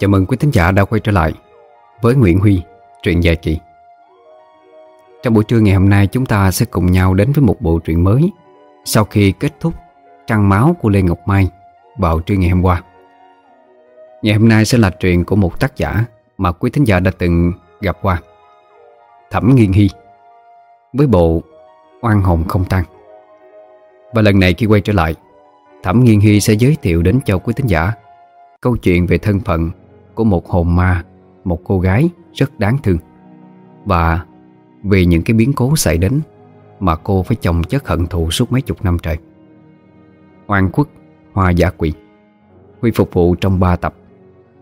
Chào mừng quý thính giả đã quay trở lại với Nguyễn Huy, truyện dài kỳ. Trong buổi trưa ngày hôm nay chúng ta sẽ cùng nhau đến với một bộ truyện mới sau khi kết thúc Trăng Máu của Lê Ngọc Mai vào trưa ngày hôm qua. Ngày hôm nay sẽ là truyện của một tác giả mà quý thính giả đã từng gặp qua. Thẩm Nghiên Hy với bộ Oan Hồn Không Tan. Và lần này khi quay trở lại, Thẩm Nghiên Hy sẽ giới thiệu đến cho quý thính giả câu chuyện về thân phận của một hồn ma, một cô gái rất đáng thương. Và vì những cái biến cố xảy đến mà cô phải chồng chất hận thù suốt mấy chục năm trời. Oan khuất, hoa giả quỷ. Huy phục vụ trong 3 tập.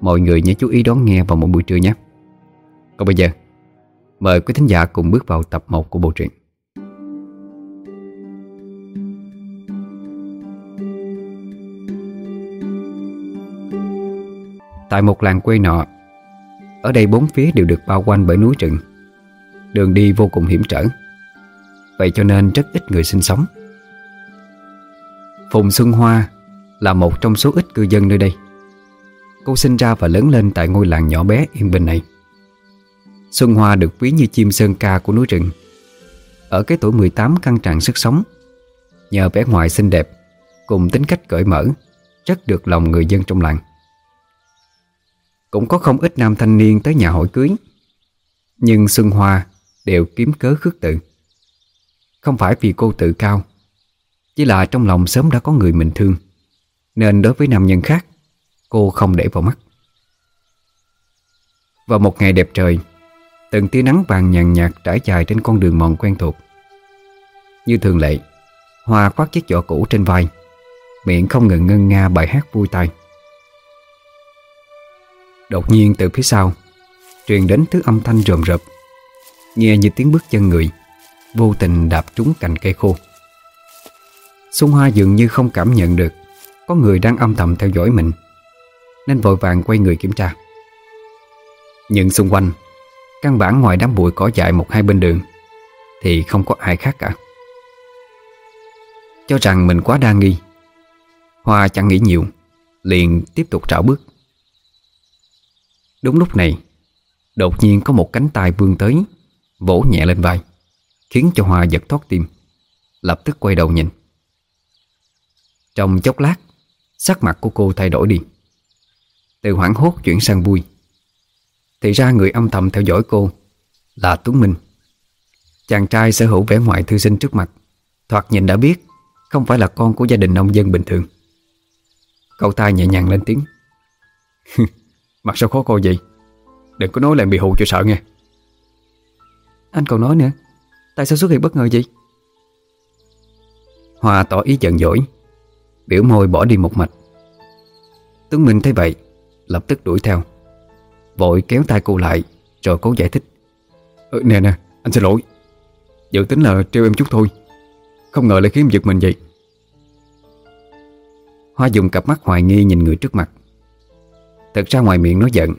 Mọi người nhớ chú ý đón nghe vào một buổi trưa nhé. Còn bây giờ, mời quý thính giả cùng bước vào tập 1 của bộ truyện. Tại một làng quê nọ. Ở đây bốn phía đều được bao quanh bởi núi rừng. Đường đi vô cùng hiểm trở. Vậy cho nên rất ít người sinh sống. Phùng Xuân Hoa là một trong số ít cư dân nơi đây. Cô sinh ra và lớn lên tại ngôi làng nhỏ bé yên bình này. Xuân Hoa được ví như chim sơn ca của núi rừng. Ở cái tuổi 18 căng tràn sức sống, Nhờ vẻ ngoài xinh đẹp, Cùng tính cách cởi mở, Rất được lòng người dân trong làng cũng có không ít nam thanh niên tới nhà hỏi cưới. Nhưng Xuân Hoa đều kiếm cớ khước từ. Không phải vì cô tự cao, Chỉ là trong lòng sớm đã có người mình thương. Nên đối với nam nhân khác, Cô không để vào mắt. Vào một ngày đẹp trời, Từng tia nắng vàng nhàn nhạt trải dài trên con đường mòn quen thuộc. Như thường lệ, Hoa khoác chiếc giỏ cũ trên vai, Miệng không ngừng ngân nga bài hát vui tai. Đột nhiên từ phía sau, Truyền đến thứ âm thanh rồm rập Nghe như tiếng bước chân người, Vô tình đạp trúng cành cây khô. Xuân Hoa dường như không cảm nhận được Có người đang âm thầm theo dõi mình, Nên vội vàng quay người kiểm tra. Nhưng xung quanh, Căn bản ngoài đám bụi cỏ dại một hai bên đường, Thì không có ai khác cả. Cho rằng mình quá đa nghi, Hoa chẳng nghĩ nhiều, Liền tiếp tục trảo bước. Đúng lúc này, Đột nhiên có một cánh tay vươn tới, Vỗ nhẹ lên vai, Khiến cho Hoa giật thoát tim, Lập tức quay đầu nhìn. Trong chốc lát, Sắc mặt của cô thay đổi đi. Từ hoảng hốt chuyển sang vui. Thì ra người âm thầm theo dõi cô Là Tuấn Minh. Chàng trai sở hữu vẻ ngoài thư sinh trước mặt, Thoạt nhìn đã biết Không phải là con của gia đình nông dân bình thường. Cậu ta nhẹ nhàng lên tiếng. Mặt sao khó coi vậy? Đừng có nói là bị hù cho sợ nghe. Anh còn nói nữa. Tại sao xuất hiện bất ngờ vậy? Hoa tỏ ý giận dỗi Biểu môi bỏ đi một mạch. Tuấn Minh thấy vậy Lập tức đuổi theo. Vội kéo tay cô lại Rồi cố giải thích. Ừ, Nè nè anh xin lỗi. Dự tính là treo em chút thôi. Không ngờ lại khiến em giật mình vậy. Hoa dùng cặp mắt hoài nghi nhìn người trước mặt Thật ra ngoài miệng nói giận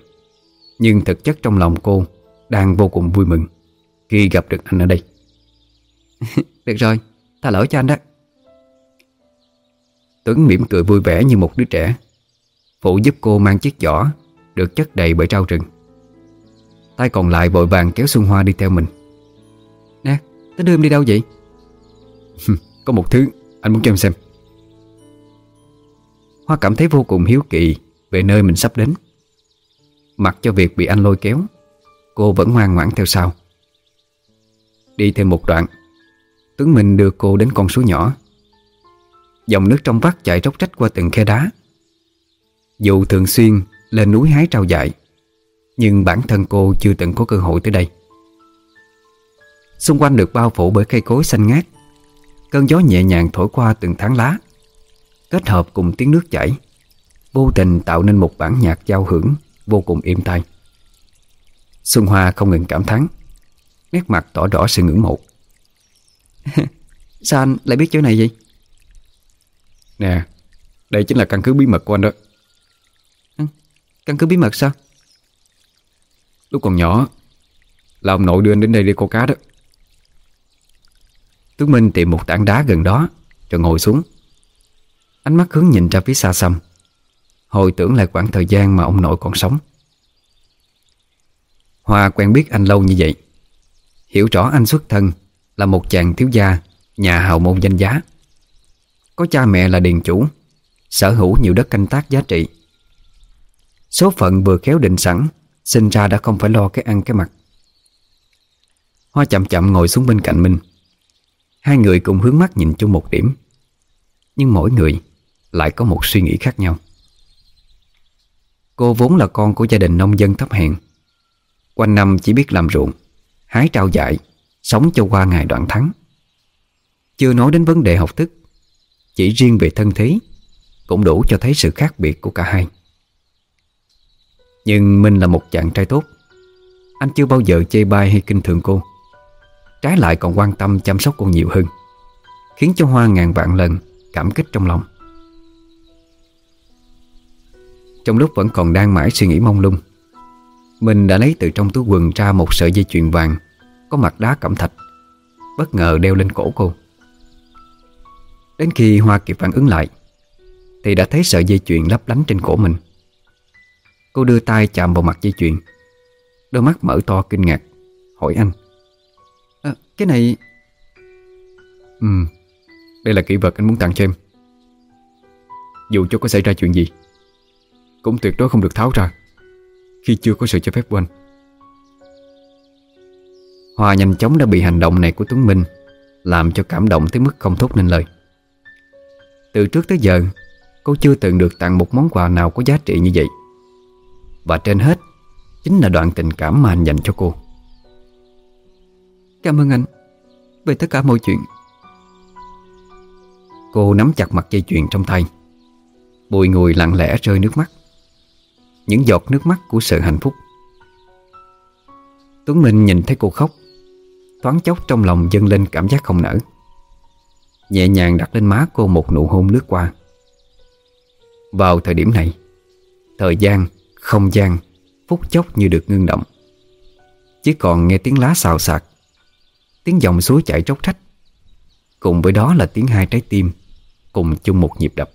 Nhưng thực chất trong lòng cô Đang vô cùng vui mừng Khi gặp được anh ở đây. Được rồi, ta lỗi cho anh đó. Tuấn mỉm cười vui vẻ như một đứa trẻ Phụ giúp cô mang chiếc giỏ Được chất đầy bởi rau rừng. Tay còn lại vội vàng kéo Xuân Hoa đi theo mình. Nè, tính đưa em đi đâu vậy? Có một thứ anh muốn cho em xem. Hoa cảm thấy vô cùng hiếu kỳ về nơi mình sắp đến. Mặc cho việc bị anh lôi kéo, Cô vẫn ngoan ngoãn theo sau. Đi thêm một đoạn, Tuấn Minh đưa cô đến con suối nhỏ. Dòng nước trong vắt chạy róc rách qua từng khe đá. Dù thường xuyên lên núi hái trao dại, Nhưng bản thân cô chưa từng có cơ hội tới đây. Xung quanh được bao phủ bởi cây cối xanh ngát. Cơn gió nhẹ nhàng thổi qua từng tháng lá, Kết hợp cùng tiếng nước chảy. Vô tình tạo nên một bản nhạc giao hưởng Vô cùng êm tai. Xuân Hoa không ngừng cảm thán Nét mặt tỏ rõ sự ngưỡng mộ. Sao anh lại biết chỗ này vậy? Nè Đây chính là căn cứ bí mật của anh đó. Ừ, Căn cứ bí mật sao? Lúc còn nhỏ Là ông nội đưa anh đến đây đi câu cá đó. Tuấn Minh tìm một tảng đá gần đó Rồi ngồi xuống. Ánh mắt hướng nhìn ra phía xa xăm Hồi tưởng lại khoảng thời gian mà ông nội còn sống. Hoa quen biết anh lâu như vậy. Hiểu rõ anh xuất thân Là một chàng thiếu gia, Nhà hào môn danh giá. Có cha mẹ là điền chủ, Sở hữu nhiều đất canh tác giá trị. Số phận vừa khéo định sẵn, Sinh ra đã không phải lo cái ăn cái mặt Hoa chậm chậm ngồi xuống bên cạnh Minh Hai người cùng hướng mắt nhìn chung một điểm. Nhưng mỗi người Lại có một suy nghĩ khác nhau. Cô vốn là con của gia đình nông dân thấp hèn. Quanh năm chỉ biết làm ruộng, Hái trao dại Sống cho qua ngày đoạn thắng. Chưa nói đến vấn đề học thức, Chỉ riêng về thân thế Cũng đủ cho thấy sự khác biệt của cả hai. Nhưng Minh là một chàng trai tốt. Anh chưa bao giờ chê bai hay kinh thường cô. Trái lại còn quan tâm chăm sóc cô nhiều hơn, Khiến cho Hoa ngàn vạn lần Cảm kích trong lòng. Trong lúc vẫn còn đang mãi suy nghĩ mông lung Mình đã lấy từ trong túi quần ra một sợi dây chuyền vàng Có mặt đá cẩm thạch Bất ngờ đeo lên cổ cô. Đến khi Hoa kịp phản ứng lại Thì đã thấy sợi dây chuyền lấp lánh trên cổ mình. Cô đưa tay chạm vào mặt dây chuyền Đôi mắt mở to kinh ngạc Hỏi anh à, Cái này Ừ Đây là kỷ vật anh muốn tặng cho em. Dù cho có xảy ra chuyện gì cũng tuyệt đối không được tháo ra Khi chưa có sự cho phép của anh. Hoa nhanh chóng đã bị hành động này của Tuấn Minh Làm cho cảm động tới mức không thốt nên lời. Từ trước tới giờ Cô chưa từng được tặng một món quà nào có giá trị như vậy. Và trên hết Chính là đoạn tình cảm mà anh dành cho cô. Cảm ơn anh Về tất cả mọi chuyện. Cô nắm chặt mặt dây chuyền trong tay Bùi ngùi lặng lẽ rơi nước mắt những giọt nước mắt của sự hạnh phúc. Tuấn Minh nhìn thấy cô khóc Thoáng chốc trong lòng dâng lên cảm giác không nở. Nhẹ nhàng đặt lên má cô một nụ hôn lướt qua. Vào thời điểm này Thời gian, không gian, phút chốc như được ngưng động. Chỉ còn nghe tiếng lá xào xạc Tiếng dòng suối chảy tróc trách Cùng với đó là tiếng hai trái tim Cùng chung một nhịp đập.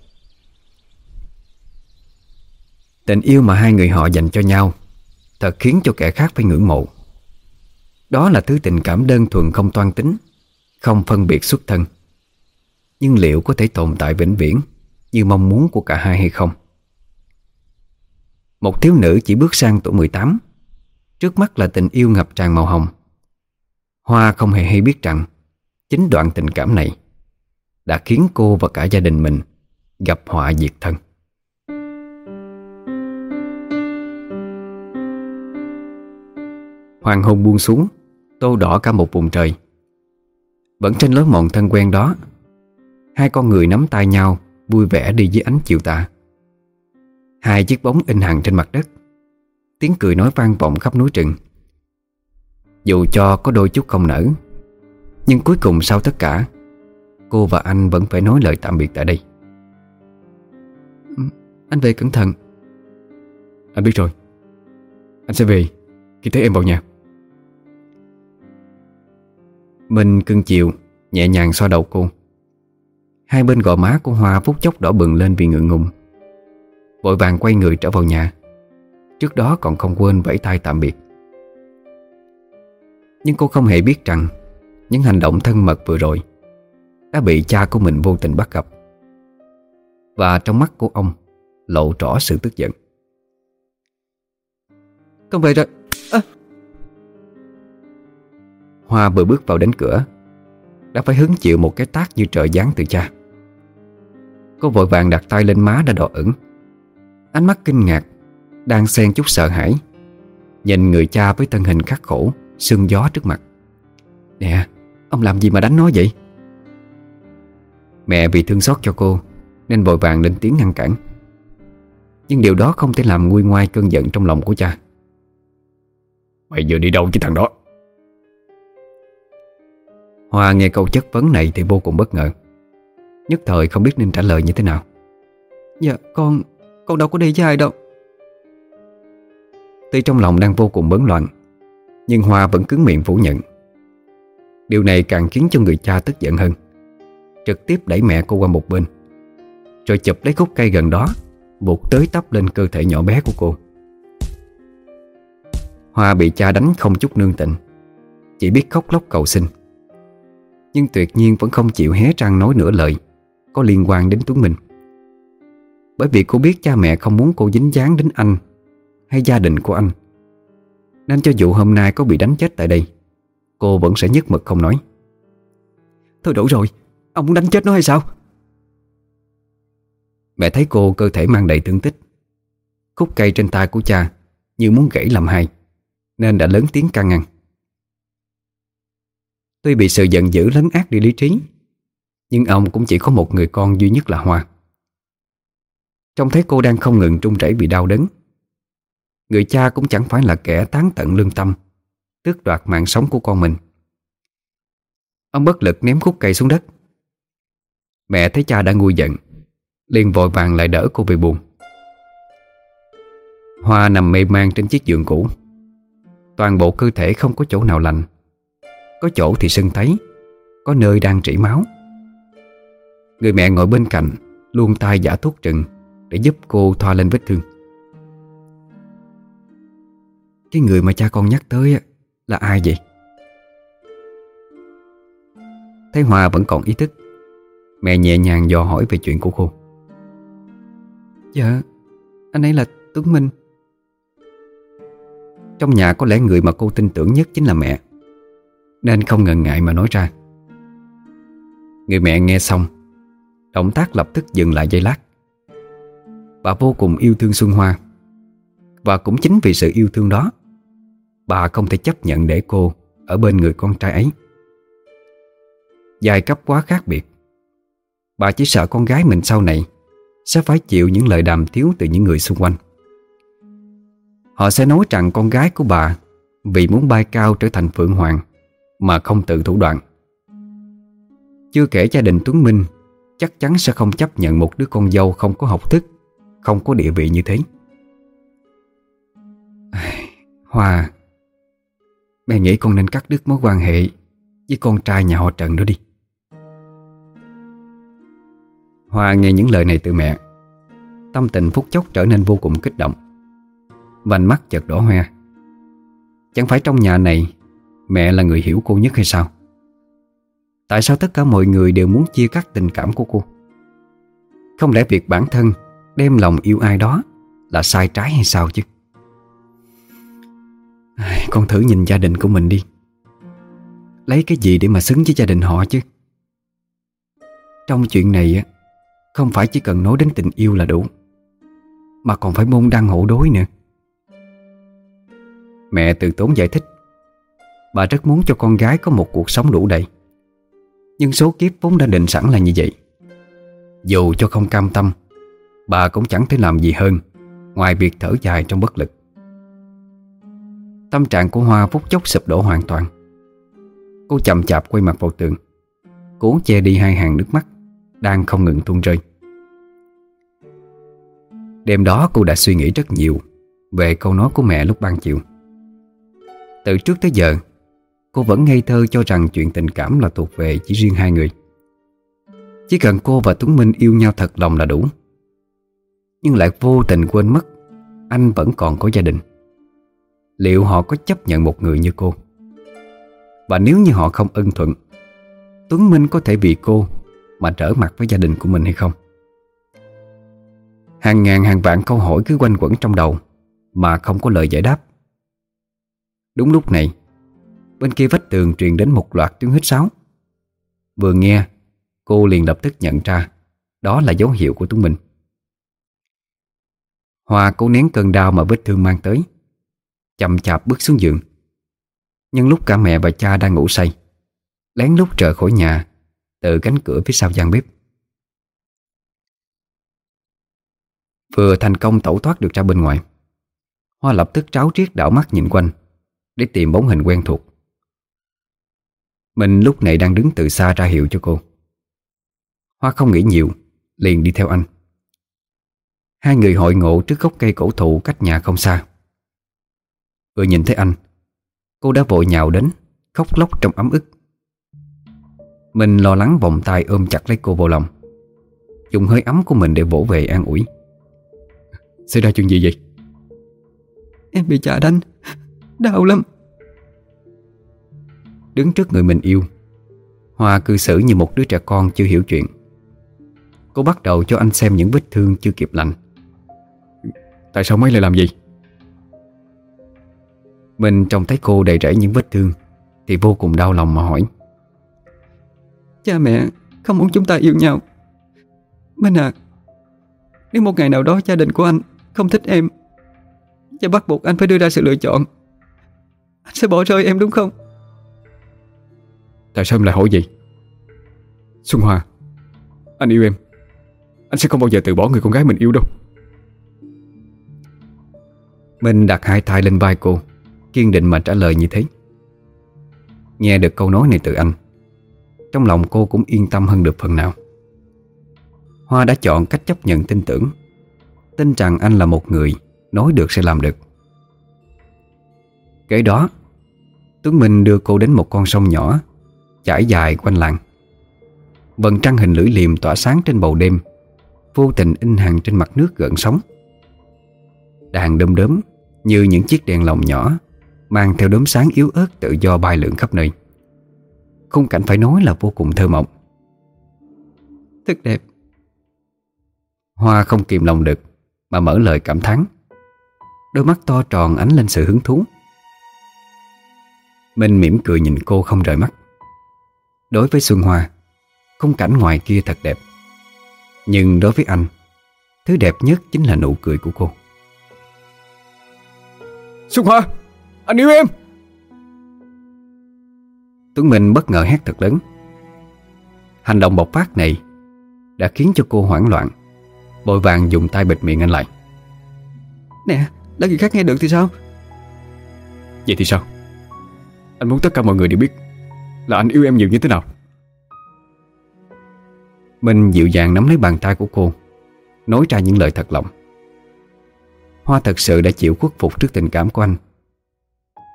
Tình yêu mà hai người họ dành cho nhau, Thật khiến cho kẻ khác phải ngưỡng mộ. Đó là thứ tình cảm đơn thuần không toan tính, Không phân biệt xuất thân. Nhưng liệu có thể tồn tại vĩnh viễn Như mong muốn của cả hai hay không? Một thiếu nữ chỉ bước sang tuổi 18 Trước mắt là tình yêu ngập tràn màu hồng. Hoa không hề hay biết rằng Chính đoạn tình cảm này Đã khiến cô và cả gia đình mình Gặp họa diệt thân. Hoàng hôn buông xuống Tô đỏ cả một vùng trời. Vẫn trên lối mòn thân quen đó Hai con người nắm tay nhau Vui vẻ đi dưới ánh chiều tà. Hai chiếc bóng in hằn trên mặt đất Tiếng cười nói vang vọng khắp núi rừng. Dù cho có đôi chút không nở Nhưng cuối cùng sau tất cả Cô và anh vẫn phải nói lời tạm biệt tại đây. Anh về cẩn thận. Anh biết rồi. Anh sẽ về khi thấy em vào nhà Minh cưng chiều, Nhẹ nhàng xoa đầu cô. Hai bên gò má của Hoa phút chốc đỏ bừng lên vì ngượng ngùng. Vội vàng quay người trở vào nhà. Trước đó còn không quên vẫy tay tạm biệt. Nhưng cô không hề biết rằng, Những hành động thân mật vừa rồi Đã bị cha của mình vô tình bắt gặp. Và trong mắt của ông, Lộ rõ sự tức giận. Con về rồi. Hoa vừa bước vào đến cửa, Đã phải hứng chịu một cái tác như trời giáng từ cha. Cô vội vàng đặt tay lên má đã đỏ ửng. Ánh mắt kinh ngạc, Đang xen chút sợ hãi, Nhìn người cha với thân hình khắc khổ, Sương gió trước mặt. Nè, Ông làm gì mà đánh nó vậy? Mẹ vì thương xót cho cô, Nên vội vàng lên tiếng ngăn cản. Nhưng điều đó không thể làm nguôi ngoai cơn giận trong lòng của cha. Mày vừa đi đâu chứ thằng đó? Hoa nghe câu chất vấn này thì vô cùng bất ngờ. Nhất thời không biết nên trả lời như thế nào. Dạ con Con đâu có đi với ai đâu. Tuy trong lòng đang vô cùng bấn loạn Nhưng Hoa vẫn cứng miệng phủ nhận. Điều này càng khiến cho người cha tức giận hơn. Trực tiếp đẩy mẹ cô qua một bên Rồi chụp lấy khúc cây gần đó buộc tới tấp lên cơ thể nhỏ bé của cô. Hoa bị cha đánh không chút nương tịnh, Chỉ biết khóc lóc cầu xin. Nhưng tuyệt nhiên vẫn không chịu hé răng nói nửa lời. Có liên quan đến Tuấn Minh. Bởi vì cô biết cha mẹ không muốn cô dính dáng đến anh Hay gia đình của anh. Nên cho dù hôm nay có bị đánh chết tại đây, Cô vẫn sẽ nhất mực không nói. Thôi đủ rồi, Ông muốn đánh chết nó hay sao? Mẹ thấy cô cơ thể mang đầy thương tích. Khúc cây trên tay của cha Như muốn gãy làm hai, Nên đã lớn tiếng can ngăn. Tuy bị sự giận dữ lấn át đi lý trí, Nhưng ông cũng chỉ có một người con duy nhất là Hoa. Trông thấy cô đang không ngừng trung chảy vì đau đớn, Người cha cũng chẳng phải là kẻ tán tận lương tâm, Tước đoạt mạng sống của con mình. Ông bất lực ném khúc cây xuống đất. Mẹ thấy cha đã nguôi giận, liền vội vàng lại đỡ cô về buồn. Hoa nằm mê man trên chiếc giường cũ. Toàn bộ cơ thể không có chỗ nào lành. Có chỗ thì sưng tấy, Có nơi đang trĩ máu. Người mẹ ngồi bên cạnh, Luôn tay giả thuốc trừng Để giúp cô thoa lên vết thương. Cái người mà cha con nhắc tới Là ai vậy? Thấy hòa vẫn còn ý thức, Mẹ nhẹ nhàng dò hỏi về chuyện của cô. Dạ Anh ấy là Tuấn Minh. Trong nhà có lẽ người mà cô tin tưởng nhất chính là mẹ. Nên không ngần ngại mà nói ra. Người mẹ nghe xong, Động tác lập tức dừng lại giây lát. Bà vô cùng yêu thương Xuân Hoa, Và cũng chính vì sự yêu thương đó, Bà không thể chấp nhận để cô Ở bên người con trai ấy. Giai cấp quá khác biệt, Bà chỉ sợ con gái mình sau này Sẽ phải chịu những lời đàm tiếu từ những người xung quanh. Họ sẽ nói rằng con gái của bà Vì muốn bay cao trở thành Phượng Hoàng mà không tự thủ đoạn. Chưa kể gia đình Tuấn Minh Chắc chắn sẽ không chấp nhận một đứa con dâu không có học thức, Không có địa vị như thế. Hoa, Mẹ nghĩ con nên cắt đứt mối quan hệ Với con trai nhà họ Trần đó đi. Hoa nghe những lời này từ mẹ, Tâm tình phút chốc trở nên vô cùng kích động. Vành mắt chợt đỏ hoe. Chẳng phải trong nhà này Mẹ là người hiểu cô nhất hay sao? Tại sao tất cả mọi người đều muốn chia cắt tình cảm của cô? Không lẽ việc bản thân Đem lòng yêu ai đó Là sai trái hay sao chứ? Con thử nhìn gia đình của mình đi. Lấy cái gì để mà xứng với gia đình họ chứ? Trong chuyện này á, không phải chỉ cần nói đến tình yêu là đủ, Mà còn phải môn đăng hộ đối nữa. Mẹ từ tốn giải thích Bà rất muốn cho con gái có một cuộc sống đủ đầy. Nhưng số kiếp vốn đã định sẵn là như vậy. Dù cho không cam tâm, Bà cũng chẳng thể làm gì hơn Ngoài việc thở dài trong bất lực. Tâm trạng của Hoa phút chốc sụp đổ hoàn toàn. Cô chậm chạp quay mặt vào tường. Cố che đi hai hàng nước mắt đang không ngừng tuôn rơi. Đêm đó cô đã suy nghĩ rất nhiều Về câu nói của mẹ lúc ban chiều. Từ trước tới giờ Cô vẫn ngây thơ cho rằng chuyện tình cảm là thuộc về chỉ riêng hai người. Chỉ cần cô và Tuấn Minh yêu nhau thật lòng là đủ. Nhưng lại vô tình quên mất, Anh vẫn còn có gia đình. Liệu họ có chấp nhận một người như cô? Và nếu như họ không ân thuận, Tuấn Minh có thể vì cô mà trở mặt với gia đình của mình hay không? Hàng ngàn hàng vạn câu hỏi cứ quanh quẩn trong đầu Mà không có lời giải đáp. Đúng lúc này Bên kia vách tường truyền đến một loạt tiếng hít sáo. Vừa nghe, Cô liền lập tức nhận ra Đó là dấu hiệu của Tuấn Minh hòa cố nén cơn đau mà vết thương mang tới, Chậm chạp bước xuống giường. Nhưng lúc cả mẹ và cha đang ngủ say, Lén lút trở khỏi nhà từ cánh cửa phía sau gian bếp. Vừa thành công tẩu thoát được ra bên ngoài, Hoa lập tức tráo triết đảo mắt nhìn quanh Để tìm bóng hình quen thuộc. Mình lúc này đang đứng từ xa ra hiệu cho cô. Hoa không nghĩ nhiều, Liền đi theo anh. Hai người hội ngộ trước gốc cây cổ thụ cách nhà không xa. Vừa nhìn thấy anh, Cô đã vội nhào đến, Khóc lóc trong ấm ức. Mình lo lắng vòng tay ôm chặt lấy cô vào lòng. Dùng hơi ấm của mình để vỗ về an ủi. Xảy ra chuyện gì vậy? Em bị chà đánh, Đau lắm. Đứng trước người mình yêu. Hoa cư xử như một đứa trẻ con chưa hiểu chuyện. Cô bắt đầu cho anh xem những vết thương chưa kịp lành. Tại sao mấy lại làm gì Mình trông thấy cô đầy rẫy những vết thương Thì vô cùng đau lòng mà hỏi. Cha mẹ không muốn chúng ta yêu nhau. Minh à Nếu một ngày nào đó gia đình của anh Không thích em Và bắt buộc anh phải đưa ra sự lựa chọn. Anh sẽ bỏ rơi em đúng không Tại sao em lại hỏi vậy? Xuân Hoa, Anh yêu em. Anh sẽ không bao giờ từ bỏ người con gái mình yêu đâu. Minh đặt hai tay lên vai cô, Kiên định mà trả lời như thế. Nghe được câu nói này từ anh, Trong lòng cô cũng yên tâm hơn được phần nào. Hoa đã chọn cách chấp nhận tin tưởng, Tin rằng anh là một người Nói được sẽ làm được. Kể đó, Tuấn Minh đưa cô đến một con sông nhỏ chải dài quanh làng. Vầng trăng hình lưỡi liềm tỏa sáng trên bầu đêm, Vô tình in hàng trên mặt nước gợn sóng. Đàn đom đóm Như những chiếc đèn lồng nhỏ Mang theo đốm sáng yếu ớt tự do bay lượn khắp nơi. Khung cảnh phải nói là vô cùng thơ mộng. Thật đẹp. Hoa không kìm lòng được Mà mở lời cảm thán. Đôi mắt to tròn ánh lên sự hứng thú. Minh mỉm cười nhìn cô không rời mắt. Đối với Xuân Hoa Khung cảnh ngoài kia thật đẹp. Nhưng đối với anh Thứ đẹp nhất chính là nụ cười của cô. Xuân Hoa Anh yêu em. Tuấn Minh bất ngờ hét thật lớn. Hành động bộc phát này Đã khiến cho cô hoảng loạn Vội vàng dùng tay bịt miệng anh lại. Nè Đã người khác nghe được thì sao? Vậy thì sao? Anh muốn tất cả mọi người đều biết là anh yêu em nhiều như thế nào? Minh dịu dàng nắm lấy bàn tay của cô, Nói ra những lời thật lòng. Hoa thật sự đã chịu khuất phục trước tình cảm của anh.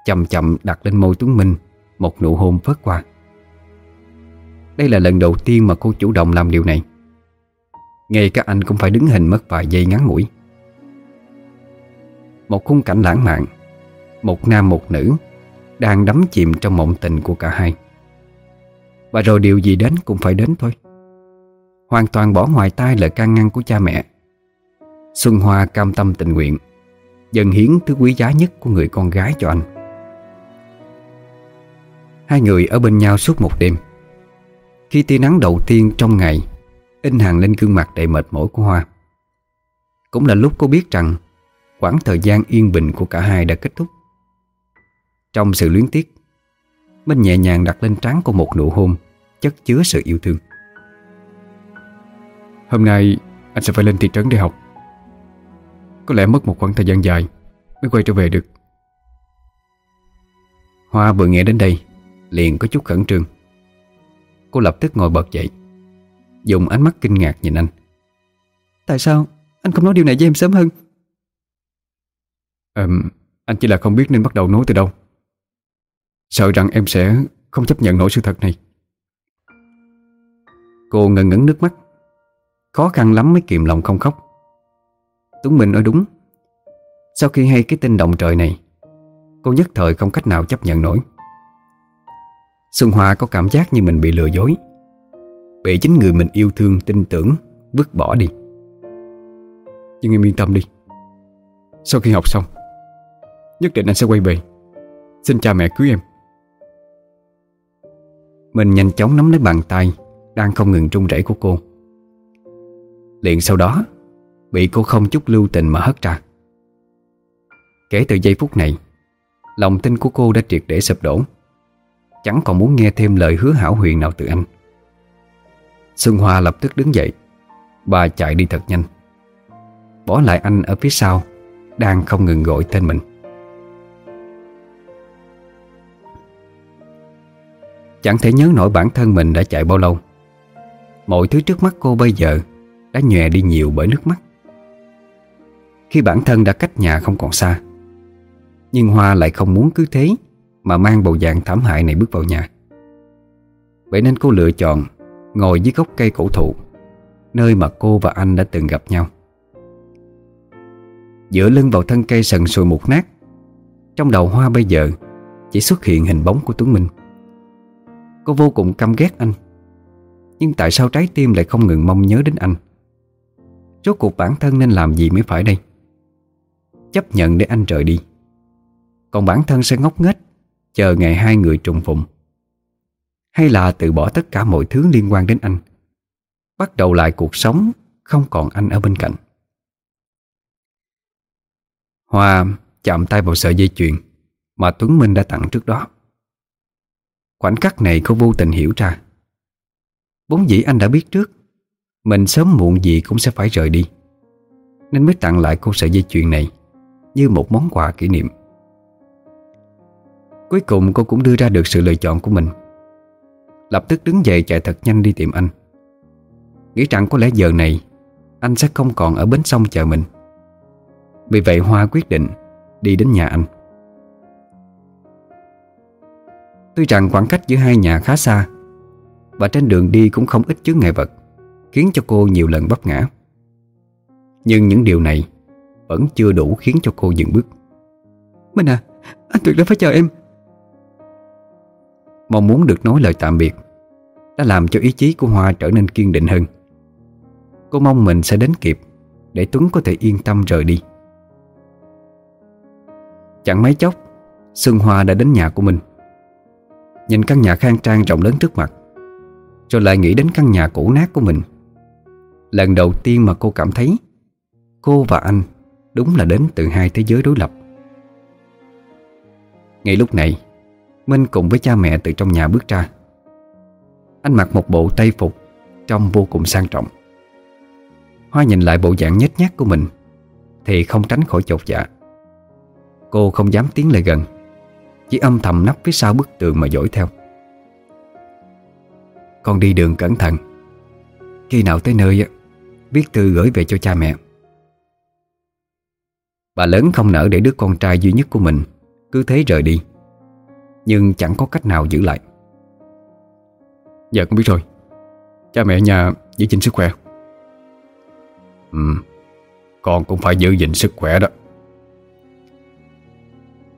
Chậm chậm đặt lên môi Tuấn Minh, Một nụ hôn phớt qua. Đây là lần đầu tiên mà cô chủ động làm điều này. Ngay cả anh cũng phải đứng hình mất vài giây ngắn ngủi. Một khung cảnh lãng mạn, Một nam một nữ, Đang đắm chìm trong mộng tình của cả hai. Và rồi điều gì đến cũng phải đến thôi. Hoàn toàn bỏ ngoài tai lời can ngăn của cha mẹ. Xuân Hoa cam tâm tình nguyện Dần hiến thứ quý giá nhất của người con gái cho anh. Hai người ở bên nhau suốt một đêm. Khi tia nắng đầu tiên trong ngày, In hàng lên gương mặt đầy mệt mỏi của Hoa. Cũng là lúc cô biết rằng, Quãng thời gian yên bình của cả hai đã kết thúc. Trong sự luyến tiếc Minh nhẹ nhàng đặt lên trán cô một nụ hôn Chất chứa sự yêu thương. Hôm nay anh sẽ phải lên thị trấn để học. Có lẽ mất một khoảng thời gian dài Mới quay trở về được. Hoa vừa nghe đến đây Liền có chút khẩn trương. Cô lập tức ngồi bật dậy Dùng ánh mắt kinh ngạc nhìn anh. Tại sao anh không nói điều này với em sớm hơn? À, Anh chỉ là không biết nên bắt đầu nói từ đâu Sợ rằng em sẽ không chấp nhận nổi sự thật này. Cô ngần ngấn nước mắt. Khó khăn lắm mới kìm lòng không khóc. Tuấn Minh nói đúng. Sau khi hay cái tin động trời này, Cô nhất thời không cách nào chấp nhận nổi. Xuân Hoa có cảm giác như mình bị lừa dối. Bị chính người mình yêu thương, tin tưởng, Vứt bỏ đi. Nhưng em yên tâm đi. Sau khi học xong, Nhất định anh sẽ quay về. Xin cha mẹ cưới em. Mình nhanh chóng nắm lấy bàn tay Đang không ngừng run rẩy của cô. Liền sau đó, Bị cô không chút lưu tình mà hất ra. Kể từ giây phút này, Lòng tin của cô đã triệt để sụp đổ. Chẳng còn muốn nghe thêm lời hứa hảo huyền nào từ anh. Xuân Hoa lập tức đứng dậy Bà chạy đi thật nhanh. Bỏ lại anh ở phía sau, Đang không ngừng gọi tên mình. Chẳng thể nhớ nổi bản thân mình đã chạy bao lâu. Mọi thứ trước mắt cô bây giờ Đã nhòe đi nhiều bởi nước mắt. Khi bản thân đã cách nhà không còn xa, Nhưng Hoa lại không muốn cứ thế Mà mang bầu dạng thảm hại này bước vào nhà. Vậy nên cô lựa chọn Ngồi dưới gốc cây cổ thụ, Nơi mà cô và anh đã từng gặp nhau. Dựa lưng vào thân cây sần sùi mục nát, Trong đầu Hoa bây giờ Chỉ xuất hiện hình bóng của Tuấn Minh. Cô vô cùng căm ghét anh. Nhưng tại sao trái tim lại không ngừng mong nhớ đến anh? Rốt cuộc bản thân nên làm gì mới phải đây? Chấp nhận để anh rời đi. Còn bản thân sẽ ngốc nghếch, Chờ ngày hai người trùng phụng Hay là từ bỏ tất cả mọi thứ liên quan đến anh, Bắt đầu lại cuộc sống Không còn anh ở bên cạnh? Hoa chạm tay vào sợi dây chuyền Mà Tuấn Minh đã tặng trước đó. Khoảnh khắc này cô vô tình hiểu ra. Vốn dĩ anh đã biết trước, Mình sớm muộn gì cũng sẽ phải rời đi. Nên mới tặng lại cô sợi dây chuyền này Như một món quà kỷ niệm. Cuối cùng cô cũng đưa ra được sự lựa chọn của mình. Lập tức đứng dậy chạy thật nhanh đi tìm anh. Nghĩ rằng có lẽ giờ này, Anh sẽ không còn ở bến sông chờ mình. Vì vậy Hoa quyết định Đi đến nhà anh. Tuy rằng khoảng cách giữa hai nhà khá xa, Và trên đường đi cũng không ít chướng ngại vật, Khiến cho cô nhiều lần vấp ngã. Nhưng những điều này Vẫn chưa đủ khiến cho cô dừng bước. Minh à Anh tuyệt đối phải chờ em. Mong muốn được nói lời tạm biệt Đã làm cho ý chí của Hoa trở nên kiên định hơn. Cô mong mình sẽ đến kịp Để Tuấn có thể yên tâm rời đi. Chẳng mấy chốc Xuân Hoa đã đến nhà của mình. Nhìn căn nhà khang trang rộng lớn trước mặt, Rồi lại nghĩ đến căn nhà cũ nát của mình. Lần đầu tiên mà cô cảm thấy, Cô và anh Đúng là đến từ hai thế giới đối lập. Ngay lúc này, Minh cùng với cha mẹ từ trong nhà bước ra. Anh mặc một bộ tây phục, Trông vô cùng sang trọng. Hoa nhìn lại bộ dạng nhếch nhác của mình, Thì không tránh khỏi chột dạ. Cô không dám tiến lại gần. Chỉ âm thầm nấp phía sau bức tường mà dỗi theo. Con đi đường cẩn thận. Khi nào tới nơi Viết thư gửi về cho cha mẹ. Bà lớn không nỡ để đứa con trai duy nhất của mình Cứ thế rời đi. Nhưng chẳng có cách nào giữ lại. Dạ con biết rồi. Cha mẹ nhà giữ gìn sức khỏe. Ừ Con cũng phải giữ gìn sức khỏe đó.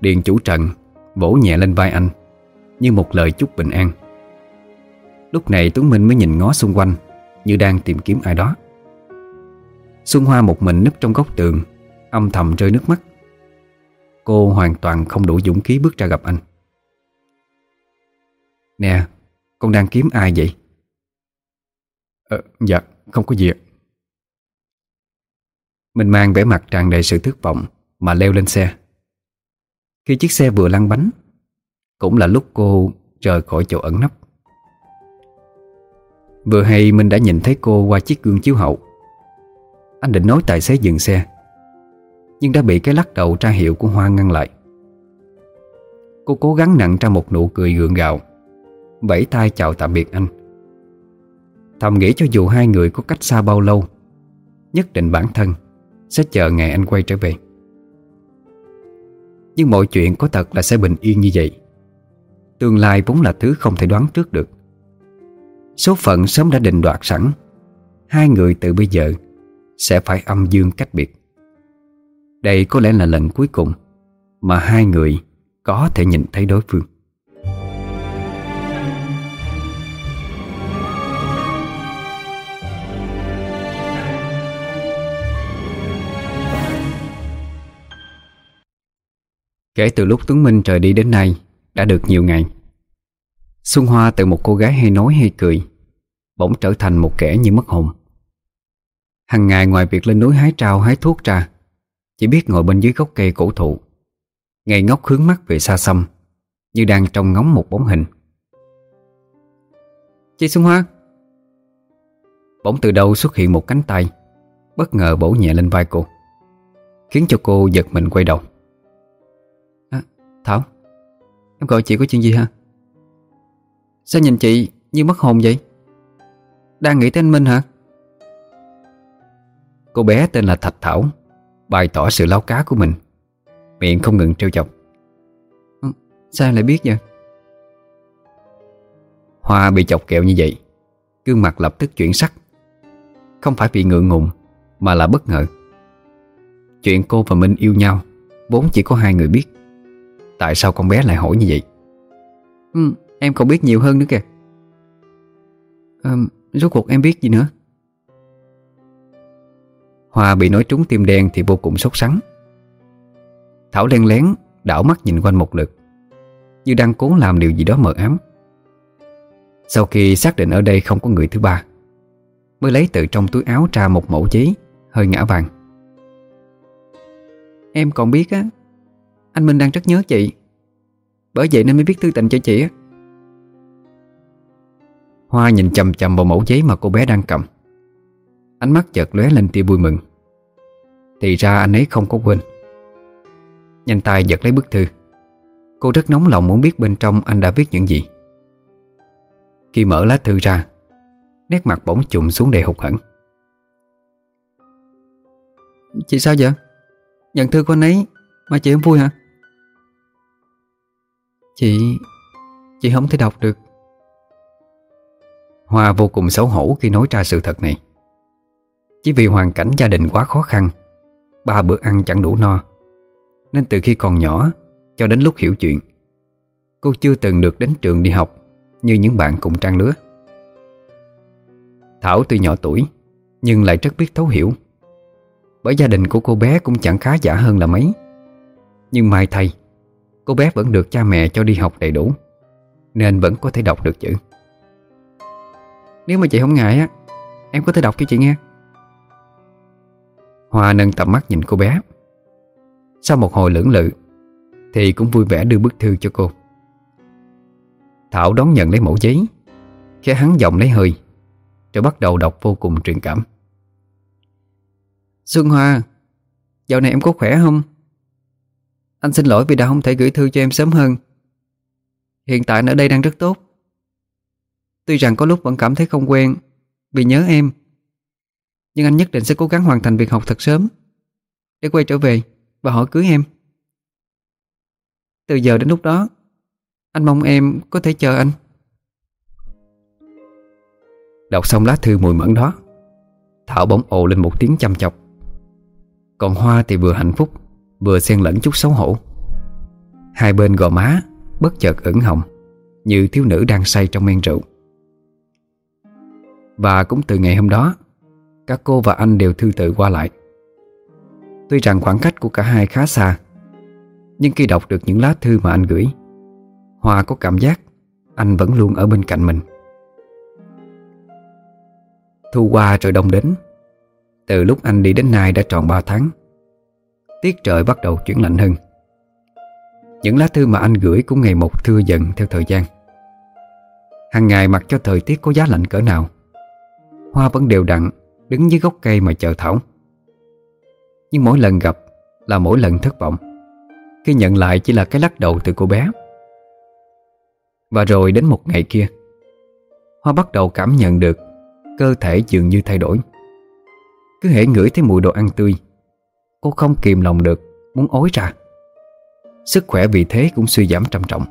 Điền chủ trần Vỗ nhẹ lên vai anh Như một lời chúc bình an. Lúc này Tuấn Minh mới nhìn ngó xung quanh Như đang tìm kiếm ai đó. Xuân Hoa một mình nấp trong góc tường Âm thầm rơi nước mắt. Cô hoàn toàn không đủ dũng khí bước ra gặp anh. Nè Con đang kiếm ai vậy? Ờ, Dạ không có gì ạ. Mình mang vẻ mặt tràn đầy sự thất vọng Mà leo lên xe. Khi chiếc xe vừa lăn bánh, Cũng là lúc cô rời khỏi chỗ ẩn nấp. Vừa hay mình đã nhìn thấy cô qua chiếc gương chiếu hậu. Anh định nói tài xế dừng xe, Nhưng đã bị cái lắc đầu tra hiệu của Hoa ngăn lại. Cô cố gắng nặng ra một nụ cười gượng gạo, Vẫy tay chào tạm biệt anh. Thầm nghĩ cho dù hai người có cách xa bao lâu, Nhất định bản thân Sẽ chờ ngày anh quay trở về. Nhưng mọi chuyện có thật là sẽ bình yên như vậy. Tương lai vốn là thứ không thể đoán trước được. Số phận sớm đã định đoạt sẵn. Hai người từ bây giờ Sẽ phải âm dương cách biệt. Đây có lẽ là lần cuối cùng Mà hai người có thể nhìn thấy đối phương. Kể từ lúc Tuấn Minh trời đi đến nay, Đã được nhiều ngày. Xuân Hoa từ một cô gái hay nói hay cười, Bỗng trở thành một kẻ như mất hồn. Hằng ngày ngoài việc lên núi hái trao, hái thuốc ra, Chỉ biết ngồi bên dưới gốc cây cổ thụ Ngày ngốc hướng mắt về xa xăm, Như đang trông ngóng một bóng hình. Chị Xuân Hoa! Bỗng từ đâu xuất hiện một cánh tay, Bất ngờ bổ nhẹ lên vai cô, Khiến cho cô giật mình quay đầu. Thảo, Em gọi chị có chuyện gì hả? Sao nhìn chị như mất hồn vậy? Đang nghĩ tới anh Minh hả? Cô bé tên là Thạch Thảo Bày tỏ sự láo cá của mình, Miệng không ngừng trêu chọc. Ừ, sao em lại biết vậy? Hoa bị chọc kẹo như vậy, Gương mặt lập tức chuyển sắc. Không phải bị ngượng ngùng, Mà là bất ngờ. Chuyện cô và Minh yêu nhau Vốn chỉ có hai người biết. Tại sao con bé lại hỏi như vậy? Ừ, Em còn biết nhiều hơn nữa kìa. À, Rốt cuộc em biết gì nữa? Hoa bị nói trúng tim đen thì vô cùng sốt sắng. Thảo len lén đảo mắt nhìn quanh một lượt. Như đang cố làm điều gì đó mờ ám. Sau khi xác định ở đây không có người thứ ba Mới lấy từ trong túi áo ra một mẫu giấy Hơi ngã vàng. Em còn biết á anh Minh đang rất nhớ chị. Bởi vậy nên mới viết thư tình cho chị á. Hoa nhìn chầm chầm vào mẫu giấy mà cô bé đang cầm. Ánh mắt chợt lóe lên tia vui mừng. Thì ra anh ấy không có quên. Nhanh tay giật lấy bức thư. Cô rất nóng lòng muốn biết bên trong anh đã viết những gì. Khi mở lá thư ra, Nét mặt bỗng trùng xuống đầy hụt hẫng. Chị sao vậy? Nhận thư của anh ấy mà chị không vui hả? Chị... Chị không thể đọc được. Hoa vô cùng xấu hổ khi nói ra sự thật này. Chỉ vì hoàn cảnh gia đình quá khó khăn, Ba bữa ăn chẳng đủ no, Nên từ khi còn nhỏ Cho đến lúc hiểu chuyện, Cô chưa từng được đến trường đi học Như những bạn cùng trang lứa. Thảo tuy nhỏ tuổi, Nhưng lại rất biết thấu hiểu. Bởi gia đình của cô bé cũng chẳng khá giả hơn là mấy. Nhưng mai thay, Cô bé vẫn được cha mẹ cho đi học đầy đủ, Nên vẫn có thể đọc được chữ. Nếu mà chị không ngại á, Em có thể đọc cho chị nghe. Hoa nâng tầm mắt nhìn cô bé. Sau một hồi lưỡng lự, Thì cũng vui vẻ đưa bức thư cho cô. Thảo đón nhận lấy mẫu giấy Khẽ hắn giọng lấy hơi, Rồi bắt đầu đọc vô cùng truyền cảm. Xuân Hoa, Dạo này em có khỏe không? Anh xin lỗi vì đã không thể gửi thư cho em sớm hơn. Hiện tại ở đây đang rất tốt. Tuy rằng có lúc vẫn cảm thấy không quen Vì nhớ em, Nhưng anh nhất định sẽ cố gắng hoàn thành việc học thật sớm Để quay trở về Và hỏi cưới em. Từ giờ đến lúc đó, Anh mong em có thể chờ anh. Đọc xong lá thư mùi mẫn đó, Thảo bỗng ồ lên một tiếng chăm chọc. Còn Hoa thì vừa hạnh phúc Vừa xen lẫn chút xấu hổ. Hai bên gò má Bất chợt ửng hồng, Như thiếu nữ đang say trong men rượu. Và cũng từ ngày hôm đó, Các cô và anh đều thư tự qua lại. Tuy rằng khoảng cách của cả hai khá xa, Nhưng khi đọc được những lá thư mà anh gửi hòa có cảm giác Anh vẫn luôn ở bên cạnh mình. Thu qua rồi đông đến. Từ lúc anh đi đến nay đã tròn 3 tháng. Tiết trời bắt đầu chuyển lạnh hơn. Những lá thư mà anh gửi cũng ngày một thưa dần theo thời gian. Hàng ngày mặc cho thời tiết có giá lạnh cỡ nào, Hoa vẫn đều đặn Đứng dưới gốc cây mà chờ Thảo. Nhưng mỗi lần gặp Là mỗi lần thất vọng, Khi nhận lại chỉ là cái lắc đầu từ cô bé. Và rồi đến một ngày kia, Hoa bắt đầu cảm nhận được Cơ thể dường như thay đổi. Cứ hễ ngửi thấy mùi đồ ăn tươi Cô không kìm lòng được, Muốn ối ra. Sức khỏe vì thế cũng suy giảm trầm trọng.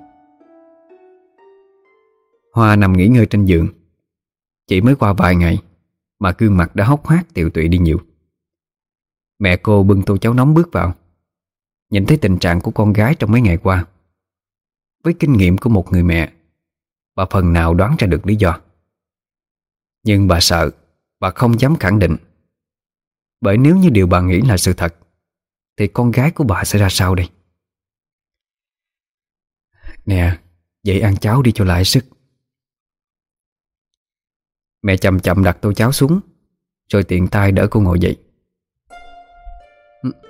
Hoa nằm nghỉ ngơi trên giường. Chỉ mới qua vài ngày Mà gương mặt đã hốc hác tiều tụy đi nhiều. Mẹ cô bưng tô cháo nóng bước vào. Nhìn thấy tình trạng của con gái trong mấy ngày qua. Với kinh nghiệm của một người mẹ, Bà phần nào đoán ra được lý do. Nhưng bà sợ, Bà không dám khẳng định. Bởi nếu như điều bà nghĩ là sự thật, Thì con gái của bà sẽ ra sao đây? Nè Dậy ăn cháo đi cho lại sức. Mẹ chậm chậm đặt tô cháo xuống, Rồi tiện tay đỡ cô ngồi dậy.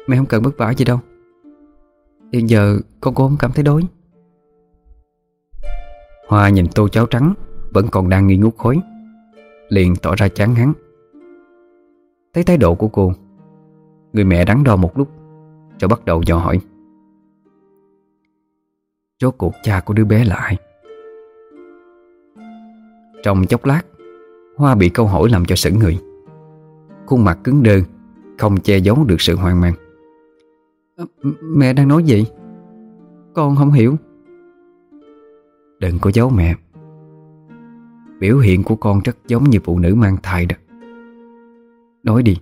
Mẹ không cần vất vả gì đâu. Hiện giờ con cô không cảm thấy đói. Hoa nhìn tô cháo trắng, Vẫn còn đang nghi ngút khói, Liền tỏ ra chán ngán. Thấy thái độ của cô, Người mẹ đắn đo một lúc Rồi bắt đầu dò hỏi. Rốt cuộc cha của đứa bé là ai? Trong chốc lát, Hoa bị câu hỏi làm cho sững người. Khuôn mặt cứng đơ, Không che giấu được sự hoang mang. Ờ, mẹ đang nói gì? Con không hiểu. Đừng có giấu mẹ. Biểu hiện của con rất giống như phụ nữ mang thai đó. Nói đi.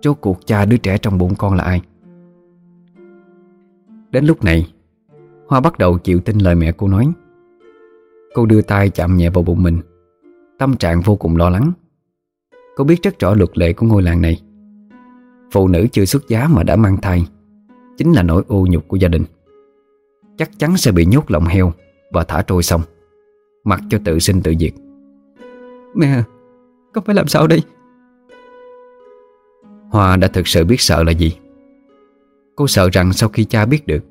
Chốt cuộc cha đứa trẻ trong bụng con là ai? Đến lúc này, Hoa bắt đầu chịu tin lời mẹ cô nói. Cô đưa tay chạm nhẹ vào bụng mình. Tâm trạng vô cùng lo lắng. Cô biết rất rõ luật lệ của ngôi làng này. Phụ nữ chưa xuất giá mà đã mang thai, Chính là nỗi ô nhục của gia đình. Chắc chắn sẽ bị nhốt lọng heo Và thả trôi xong, Mặc cho tự sinh tự diệt. Mẹ, Con phải làm sao đây? Hoa đã thực sự biết sợ là gì? Cô sợ rằng sau khi cha biết được,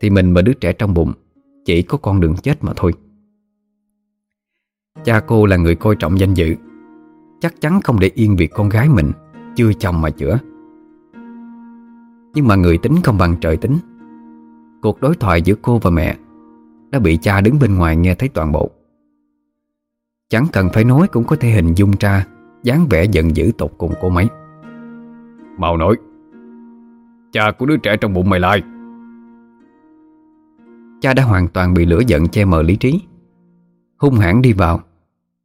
Thì mình và đứa trẻ trong bụng Chỉ có con đường chết mà thôi. Cha cô là người coi trọng danh dự. Chắc chắn không để yên việc con gái mình Chưa chồng mà chữa. Nhưng mà người tính không bằng trời tính. Cuộc đối thoại giữa cô và mẹ Đã bị cha đứng bên ngoài nghe thấy toàn bộ. Chẳng cần phải nói cũng có thể hình dung ra dáng vẻ giận dữ tột cùng cô mấy. Mau nói. Cha của đứa trẻ trong bụng mày là ai Cha đã hoàn toàn bị lửa giận che mờ lý trí. Hung hãn đi vào,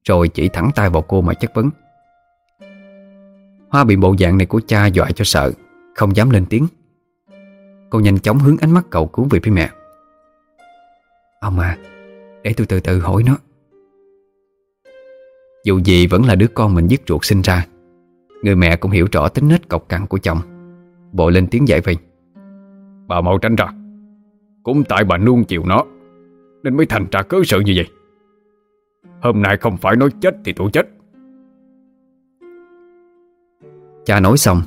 Rồi chỉ thẳng tay vào cô mà chất vấn. Hoa bị bộ dạng này của cha dọa cho sợ, Không dám lên tiếng. Cô nhanh chóng hướng ánh mắt cầu cứu về phía mẹ. Ông à Để tôi từ từ hỏi nó. Dù gì vẫn là đứa con mình dứt ruột sinh ra Người mẹ cũng hiểu rõ tính nết cọc cằn của chồng. Bội lên tiếng dạy vậy Bà mau tránh ra. Cũng tại bà nuông chịu nó, Nên mới thành ra cớ sự như vậy. Hôm nay không phải nói chết thì tôi chết. Cha nói xong,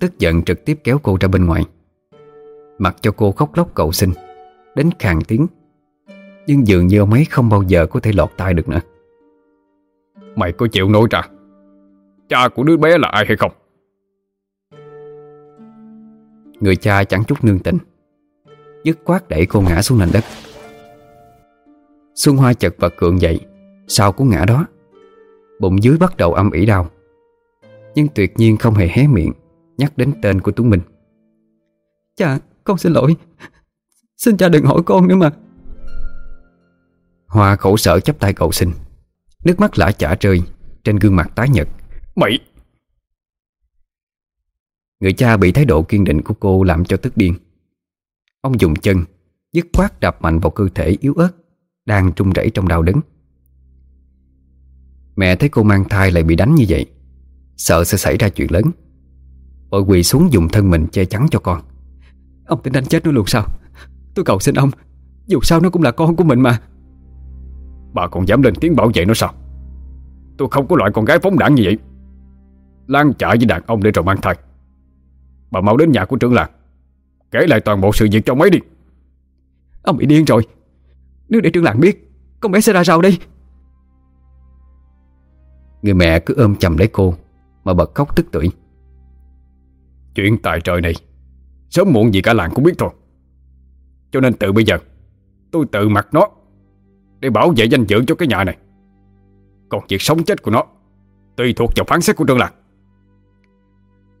Tức giận trực tiếp kéo cô ra bên ngoài. Mặc cho cô khóc lóc cầu xin, Đến khàn tiếng. Nhưng dường như ông ấy không bao giờ có thể lọt tai được nữa. Mày có chịu nói ra Cha của đứa bé là ai hay không? Người cha chẳng chút nương tình Dứt quát đẩy cô ngã xuống nền đất. Xuân Hoa chật vật cưỡng dậy Sau cú ngã đó. Bụng dưới bắt đầu âm ỉ đau Nhưng tuyệt nhiên không hề hé miệng Nhắc đến tên của Tuấn Minh Cha con xin lỗi. Xin cha đừng hỏi con nữa mà. Hoa khổ sở chấp tay cầu xin Nước mắt lã chả rơi Trên gương mặt tái nhật Mày Người cha bị thái độ kiên định của cô làm cho tức điên. Ông dùng chân Dứt khoát đập mạnh vào cơ thể yếu ớt Đang trung rẩy trong đau đớn. Mẹ thấy cô mang thai lại bị đánh như vậy Sợ sẽ xảy ra chuyện lớn. Bội quỳ xuống dùng thân mình che chắn cho con. Ông tính đánh chết nó luôn sao? Tôi cầu xin ông Dù sao nó cũng là con của mình mà. Bà còn dám lên tiếng bảo vệ nó sao? Tôi không có loại con gái phóng đảng như vậy Lan trả với đàn ông để rồi mang thai. Bà mau đến nhà của trưởng làng. Kể lại toàn bộ sự việc cho mấy đi. Ông bị điên rồi. Nếu để trưởng làng biết Con bé sẽ ra sao đây? Người mẹ cứ ôm chầm lấy cô Mà bật khóc tức tưởi. Chuyện tài trời này Sớm muộn gì cả làng cũng biết thôi. Cho nên từ bây giờ Tôi tự mặc nó Để bảo vệ danh dự cho cái nhà này. Còn việc sống chết của nó Tùy thuộc vào phán xét của trưởng làng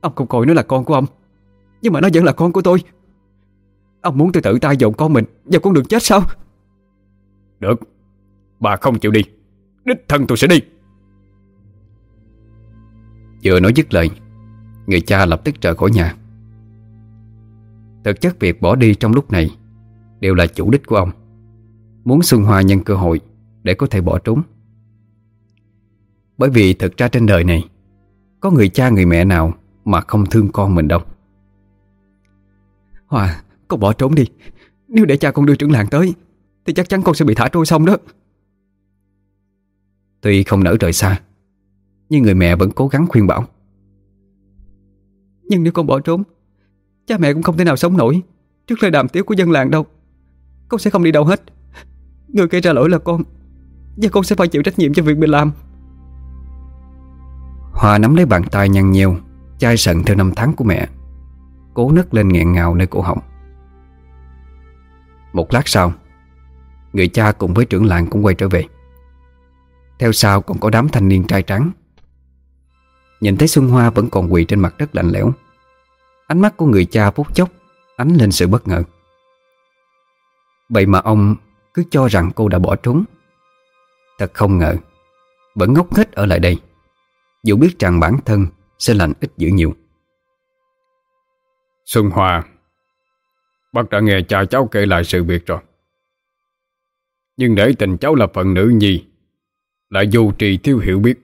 Ông không coi nó là con của ông. Nhưng mà nó vẫn là con của tôi. Ông muốn tôi tự tay dồn con mình Vào con đường chết sao? Được. Bà không chịu đi. Đích thân tôi sẽ đi. Vừa nói dứt lời Người cha lập tức trở khỏi nhà. Thực chất việc bỏ đi trong lúc này Đều là chủ đích của ông. Muốn Xuân Hoa nhân cơ hội Để có thể bỏ trốn. Bởi vì thực ra trên đời này Có người cha người mẹ nào Mà không thương con mình đâu. Hòa Con bỏ trốn đi. Nếu để cha con đưa trưởng làng tới Thì chắc chắn con sẽ bị thả trôi xong đó. Tuy không nỡ rời xa Nhưng người mẹ vẫn cố gắng khuyên bảo. Nhưng nếu con bỏ trốn Cha mẹ cũng không thể nào sống nổi Trước lời đàm tiếu của dân làng đâu. Con sẽ không đi đâu hết. Người gây ra lỗi là con Và con sẽ phải chịu trách nhiệm cho việc mình làm. Hòa nắm lấy bàn tay nhăn nheo Chai sần theo năm tháng của mẹ. Cố nấc lên nghẹn ngào nơi cổ họng. Một lát sau, Người cha cùng với trưởng làng cũng quay trở về. Theo sau còn có đám thanh niên trai trắng Nhìn thấy Xuân Hoa vẫn còn quỳ trên mặt đất lạnh lẽo. Ánh mắt của người cha phút chốc Ánh lên sự bất ngờ. Vậy mà ông cứ cho rằng cô đã bỏ trốn. Thật không ngờ, Vẫn ngốc nghếch ở lại đây. Dù biết rằng bản thân sẽ lành ít dữ nhiều. Xuân Hòa Bác đã nghe cha cháu kể lại sự việc rồi. Nhưng để tình cháu là phận nữ nhi Lại vô trì thiếu hiểu biết.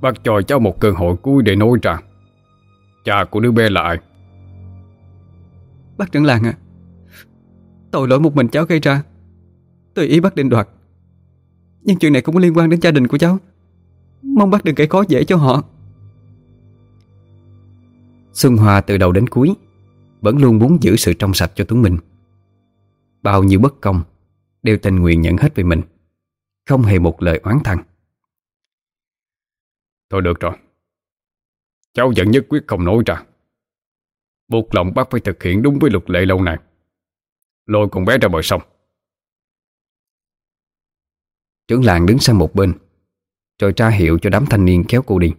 Bác cho cháu một cơ hội cuối để nói ra. Cha của đứa bé là ai? Bác trưởng làng à Tội lỗi một mình cháu gây ra. Tùy ý bác định đoạt. Nhưng chuyện này cũng liên quan đến gia đình của cháu. Mong bác đừng gây khó dễ cho họ Xuân Hoa từ đầu đến cuối Vẫn luôn muốn giữ sự trong sạch cho Tuấn Minh Bao nhiêu bất công Đều tình nguyện nhận hết về mình Không hề một lời oán thăng Thôi được rồi. Cháu vẫn nhất quyết không nói ra. Buộc lòng bác phải thực hiện đúng với luật lệ lâu này Lôi con bé ra bờ sông. Trưởng làng đứng sang một bên Rồi tra hiệu cho đám thanh niên kéo cô đi.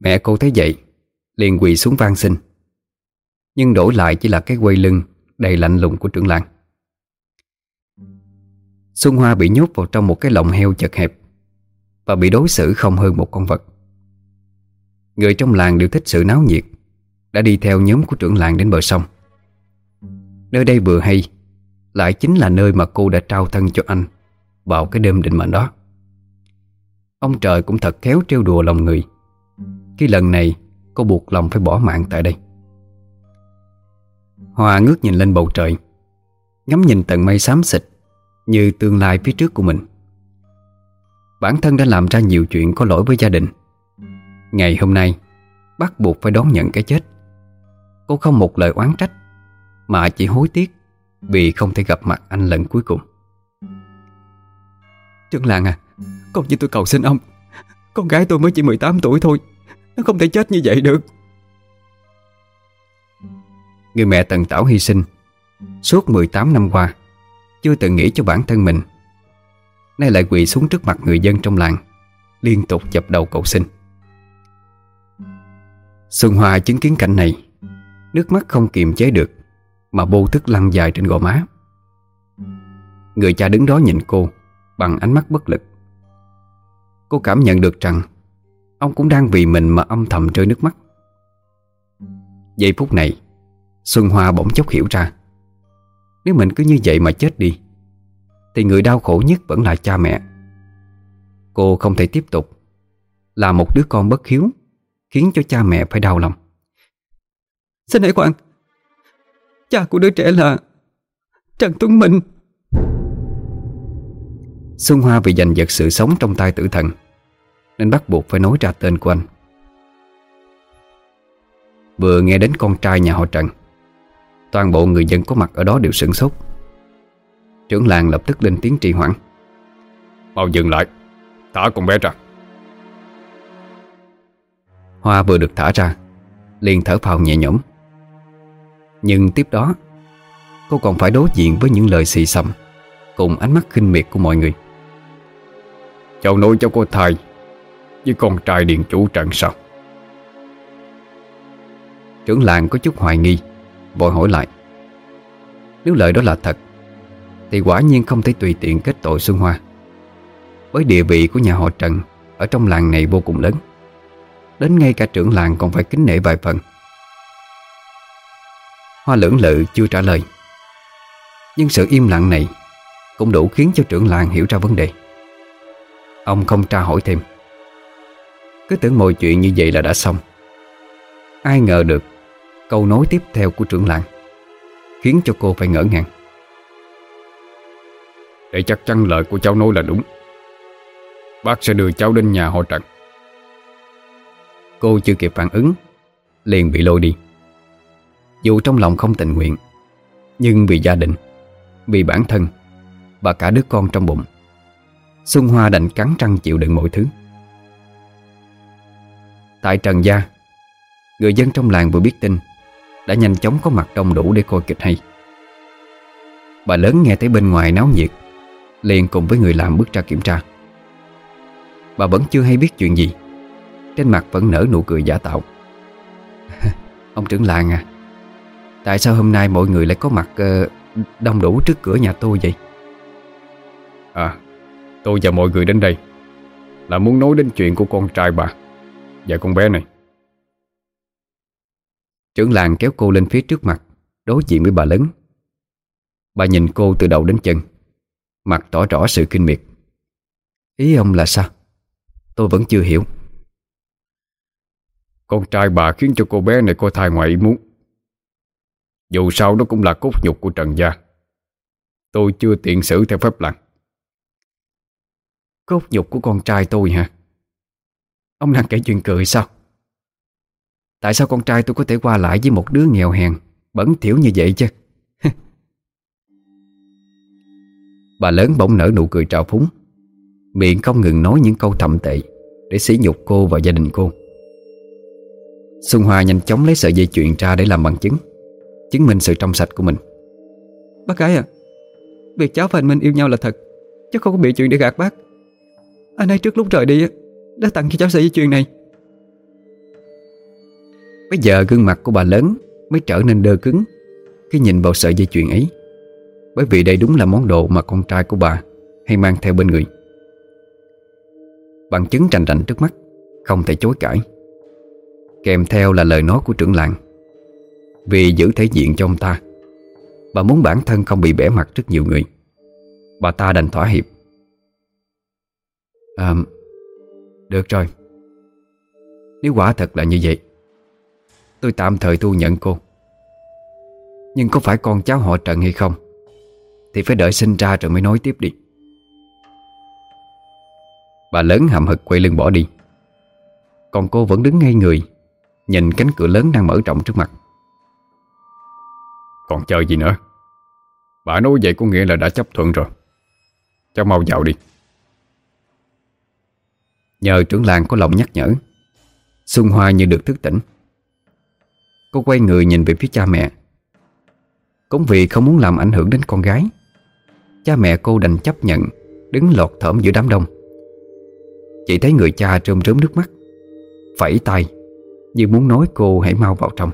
Mẹ cô thấy vậy liền quỳ xuống van xin. Nhưng đổi lại chỉ là cái quay lưng Đầy lạnh lùng của trưởng làng. Xuân Hoa bị nhốt vào trong một cái lồng heo chật hẹp Và bị đối xử không hơn một con vật. Người trong làng đều thích sự náo nhiệt, Đã đi theo nhóm của trưởng làng đến bờ sông. Nơi đây vừa hay, Lại chính là nơi mà cô đã trao thân cho anh Vào cái đêm định mệnh đó. Ông trời cũng thật khéo trêu đùa lòng người. Khi lần này Cô buộc lòng phải bỏ mạng tại đây. Hòa ngước nhìn lên bầu trời, Ngắm nhìn tầng mây xám xịt Như tương lai phía trước của mình. Bản thân đã làm ra nhiều chuyện có lỗi với gia đình. Ngày hôm nay, Bắt buộc phải đón nhận cái chết. Cô không một lời oán trách, Mà chỉ hối tiếc Vì không thể gặp mặt anh lần cuối cùng. Trương Làng à Con như tôi cầu xin ông. Con gái tôi mới chỉ 18 tuổi thôi. Nó không thể chết như vậy được. Người mẹ tần tảo hy sinh. Suốt 18 năm qua, Chưa từng nghĩ cho bản thân mình. Nay lại quỳ xuống trước mặt người dân trong làng, Liên tục dập đầu cầu xin. Xuân Hoa chứng kiến cảnh này, Nước mắt không kiềm chế được, Mà vô thức lăn dài trên gò má. Người cha đứng đó nhìn cô, Bằng ánh mắt bất lực. Cô cảm nhận được rằng Ông cũng đang vì mình mà âm thầm rơi nước mắt. Giây phút này, Xuân Hoa bỗng chốc hiểu ra. Nếu mình cứ như vậy mà chết đi, Thì người đau khổ nhất vẫn là cha mẹ. Cô không thể tiếp tục, Là một đứa con bất hiếu, Khiến cho cha mẹ phải đau lòng. Xin hãy khoan Cha của đứa trẻ là Trần Tuấn Minh. Xuân Hoa vì giành giật sự sống trong tay tử thần nên bắt buộc phải nói ra tên của anh. Vừa nghe đến con trai nhà họ Trần Toàn bộ người dân có mặt ở đó đều sửng sốt. Trưởng làng lập tức lên tiếng trì hoãn. Mau dừng lại Thả con bé ra. Hoa vừa được thả ra liền thở phào nhẹ nhõm. Nhưng tiếp đó Cô còn phải đối diện với những lời xì xầm Cùng ánh mắt khinh miệt của mọi người. Cháu nói cháu có thai với con trai điện chủ trận sao. Trưởng làng có chút hoài nghi, Vội hỏi lại. Nếu lời đó là thật, Thì quả nhiên không thể tùy tiện kết tội Xuân Hoa. Với địa vị của nhà họ Trần, Ở trong làng này vô cùng lớn. Đến ngay cả trưởng làng còn phải kính nể vài phần. Hoa lưỡng lự chưa trả lời. Nhưng sự im lặng này Cũng đủ khiến cho trưởng làng hiểu ra vấn đề. Ông không tra hỏi thêm. Cứ tưởng mọi chuyện như vậy là đã xong. Ai ngờ được Câu nói tiếp theo của trưởng làng Khiến cho cô phải ngỡ ngàng. Để chắc chắn lời của cháu nói là đúng. Bác sẽ đưa cháu đến nhà họ Trần. Cô chưa kịp phản ứng Liền bị lôi đi. Dù trong lòng không tình nguyện Nhưng vì gia đình Vì bản thân Và cả đứa con trong bụng Xuân Hoa đành cắn răng chịu đựng mọi thứ Tại Trần Gia, Người dân trong làng vừa biết tin, Đã nhanh chóng có mặt đông đủ để coi kịch hay. Bà lớn nghe thấy bên ngoài náo nhiệt, Liền cùng với người làm bước ra kiểm tra. Bà vẫn chưa hay biết chuyện gì, Trên mặt vẫn nở nụ cười giả tạo. Ông trưởng làng à Tại sao hôm nay mọi người lại có mặt ờ, đông đủ trước cửa nhà tôi vậy? À Tôi và mọi người đến đây Là muốn nói đến chuyện của con trai bà. Và con bé này. Trưởng làng kéo cô lên phía trước mặt, Đối diện với bà lớn Bà nhìn cô từ đầu đến chân, Mặt tỏ rõ sự kinh miệt. Ý ông là sao? Tôi vẫn chưa hiểu. Con trai bà khiến cho cô bé này có thai ngoài ý muốn. Dù sao nó cũng là cốt nhục của Trần Gia. Tôi chưa tiện xử theo phép lặng Cốt nhục của con trai tôi hả? Ông đang kể chuyện cười sao? Tại sao con trai tôi có thể qua lại với một đứa nghèo hèn, Bẩn thiểu như vậy chứ? Bà lớn bỗng nở nụ cười trào phúng. Miệng không ngừng nói những câu thậm tệ Để sỉ nhục cô và gia đình cô. Xuân Hoa nhanh chóng lấy sợi dây chuyện ra để làm bằng chứng Chứng minh sự trong sạch của mình. Bác gái à Việc cháu và anh Minh yêu nhau là thật Chứ không có bị chuyện để gạt bác. Anh ấy trước lúc rời đi đã tặng cho cháu sợi dây chuyền này. Bây giờ gương mặt của bà lớn Mới trở nên đơ cứng Khi nhìn vào sợi dây chuyền ấy. Bởi vì đây đúng là món đồ mà con trai của bà Hay mang theo bên người. Bằng chứng rành rành trước mắt, Không thể chối cãi. Kèm theo là lời nói của trưởng làng. Vì giữ thể diện cho ông ta, Bà muốn bản thân không bị bẻ mặt trước nhiều người. Bà ta đành thỏa hiệp. À được rồi. Nếu quả thật là như vậy, Tôi tạm thời thu nhận cô. Nhưng có phải con cháu họ Trần hay không, Thì phải đợi sinh ra rồi mới nói tiếp đi. Bà lớn hậm hực quay lưng bỏ đi. Còn cô vẫn đứng ngay người, Nhìn cánh cửa lớn đang mở rộng trước mặt. Còn chờ gì nữa? Bà nói vậy có nghĩa là đã chấp thuận rồi. Cháu mau vào đi. Nhờ trưởng làng có lòng nhắc nhở. Xuân Hoa như được thức tỉnh. Cô quay người nhìn về phía cha mẹ. Cũng vì không muốn làm ảnh hưởng đến con gái, Cha mẹ cô đành chấp nhận Đứng lọt thởm giữa đám đông. Chỉ thấy người cha trơm rớm nước mắt, Phẩy tay, Như muốn nói cô hãy mau vào trong.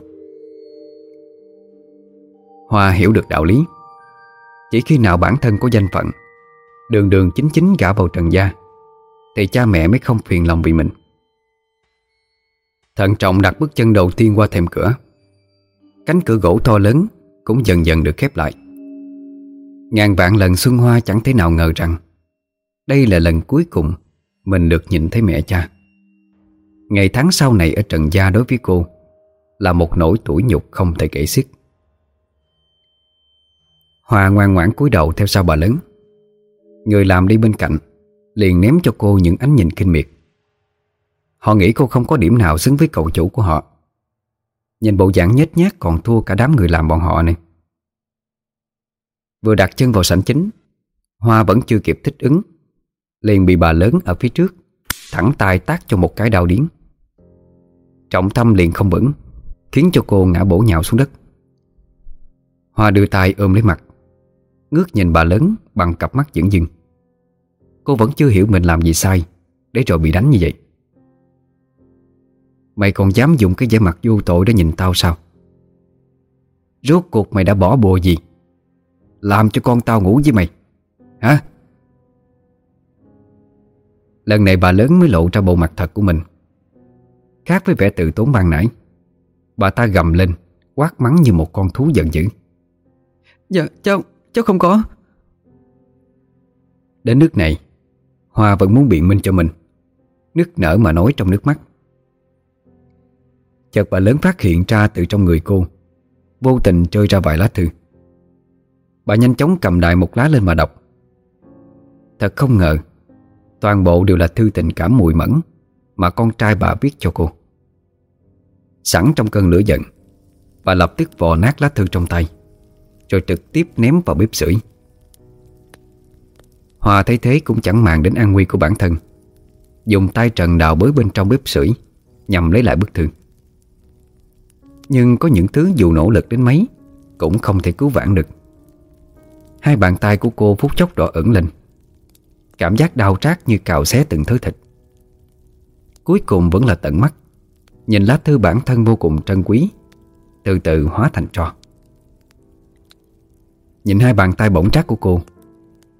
Hoa hiểu được đạo lý. Chỉ khi nào bản thân có danh phận, Đường đường chính chính gã vào trần gia thì cha mẹ mới không phiền lòng vì mình. Thận trọng đặt bước chân đầu tiên qua thềm cửa. Cánh cửa gỗ to lớn Cũng dần dần được khép lại. Ngàn vạn lần Xuân Hoa chẳng thể nào ngờ rằng Đây là lần cuối cùng Mình được nhìn thấy mẹ cha. Ngày tháng sau này ở Trần Gia đối với cô Là một nỗi tủi nhục không thể kể xiết. Hoa ngoan ngoãn cúi đầu theo sau bà lớn. Người làm đi bên cạnh Liền ném cho cô những ánh nhìn kinh miệt. Họ nghĩ cô không có điểm nào xứng với cậu chủ của họ. Nhìn bộ dạng nhếch nhác còn thua cả đám người làm bọn họ này. Vừa đặt chân vào sảnh chính, Hoa vẫn chưa kịp thích ứng, Liền bị bà lớn ở phía trước, Thẳng tay tác cho một cái đau điến Trọng tâm liền không vững, Khiến cho cô ngã bổ nhào xuống đất. Hoa đưa tay ôm lấy mặt, Ngước nhìn bà lớn bằng cặp mắt dững dưng Cô vẫn chưa hiểu mình làm gì sai Để rồi bị đánh như vậy. Mày còn dám dùng cái vẻ mặt vô tội để nhìn tao sao? Rốt cuộc mày đã bỏ bùa gì? Làm cho con tao ngủ với mày Hả? Lần này bà lớn mới lộ ra bộ mặt thật của mình. Khác với vẻ tự tốn ban nãy Bà ta gầm lên Quát mắng như một con thú giận dữ. Dạ cháu Cháu không có. Đến nước này Hoa vẫn muốn biện minh cho mình. Nức nở mà nói trong nước mắt. Chợt bà lớn phát hiện ra từ trong người cô. Vô tình trôi ra vài lá thư. Bà nhanh chóng cầm đại một lá lên mà đọc. Thật không ngờ, Toàn bộ đều là thư tình cảm mùi mẫn Mà con trai bà viết cho cô. Sẵn trong cơn lửa giận, Bà lập tức vò nát lá thư trong tay, Rồi trực tiếp ném vào bếp sưởi. Hòa thấy thế cũng chẳng màng đến an nguy của bản thân. Dùng tay trần đào bới bên trong bếp sưởi, Nhằm lấy lại bức thư. Nhưng có những thứ dù nỗ lực đến mấy, Cũng không thể cứu vãn được. Hai bàn tay của cô phút chốc đỏ ẩn lên. Cảm giác đau trát như cào xé từng thứ thịt. Cuối cùng vẫn là tận mắt. Nhìn lá thư bản thân vô cùng trân quý, Từ từ hóa thành tro. Nhìn hai bàn tay bỗng trác của cô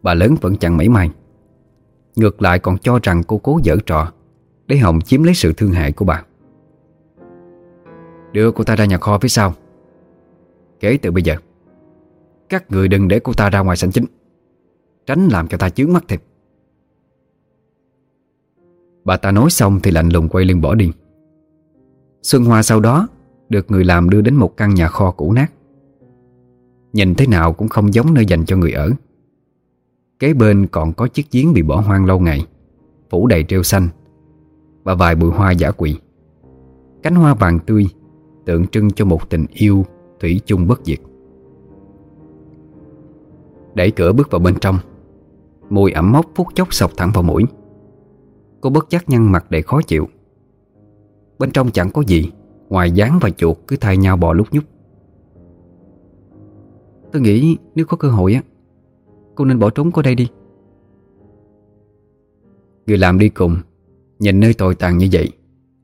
Bà lớn vẫn chẳng mảy may. Ngược lại còn cho rằng cô cố dở trò Để Hồng chiếm lấy sự thương hại của bà. Đưa cô ta ra nhà kho phía sau. Kể từ bây giờ, Các người đừng để cô ta ra ngoài sảnh chính. Tránh làm cho ta chướng mắt thêm. Bà ta nói xong thì lạnh lùng quay lưng bỏ đi. Xuân Hoa sau đó Được người làm đưa đến một căn nhà kho cũ nát. Nhìn thế nào cũng không giống nơi dành cho người ở. Kế bên còn có chiếc giếng bị bỏ hoang lâu ngày, Phủ đầy treo xanh Và vài bụi hoa giả quỳ. Cánh hoa vàng tươi Tượng trưng cho một tình yêu Thủy chung bất diệt. Đẩy cửa bước vào bên trong, Mùi ẩm mốc phút chốc sọc thẳng vào mũi. Cô bất giác nhăn mặt để khó chịu. Bên trong chẳng có gì, Ngoài dáng và chuột cứ thay nhau bò lúc nhúc. Tôi nghĩ nếu có cơ hội á Cô nên bỏ trốn qua đây đi Người làm đi cùng Nhìn nơi tồi tàn như vậy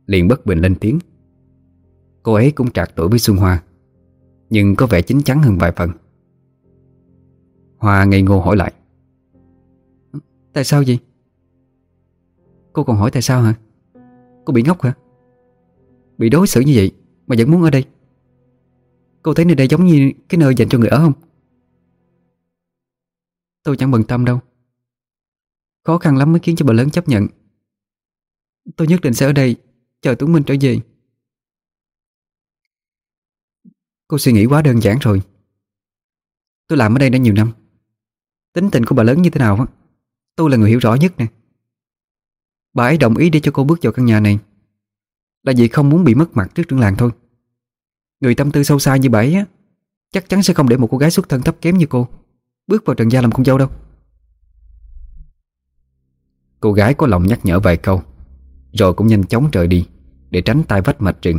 Liền bất bình lên tiếng Cô ấy cũng trạc tuổi với Xuân Hoa Nhưng có vẻ chín chắn hơn vài phần Hoa ngây ngô hỏi lại Tại sao vậy? Cô còn hỏi tại sao hả? Cô bị ngốc hả? Bị đối xử như vậy mà vẫn muốn ở đây Cô thấy nơi đây giống như cái nơi dành cho người ở không? Tôi chẳng bận tâm đâu. Khó khăn lắm mới khiến cho bà lớn chấp nhận. Tôi nhất định sẽ ở đây, Chờ Tuấn Minh trở về. Cô suy nghĩ quá đơn giản rồi. Tôi làm ở đây đã nhiều năm. Tính tình của bà lớn như thế nào Tôi là người hiểu rõ nhất nè. Bà ấy đồng ý để cho cô bước vào căn nhà này. Là vì không muốn bị mất mặt trước trưởng làng thôi. Người tâm tư sâu xa như bà ấy á, Chắc chắn sẽ không để một cô gái xuất thân thấp kém như cô. Bước vào trần gia làm con dâu đâu? Cô gái có lòng nhắc nhở vài câu, Rồi cũng nhanh chóng rời đi Để tránh tay vách mạch trừng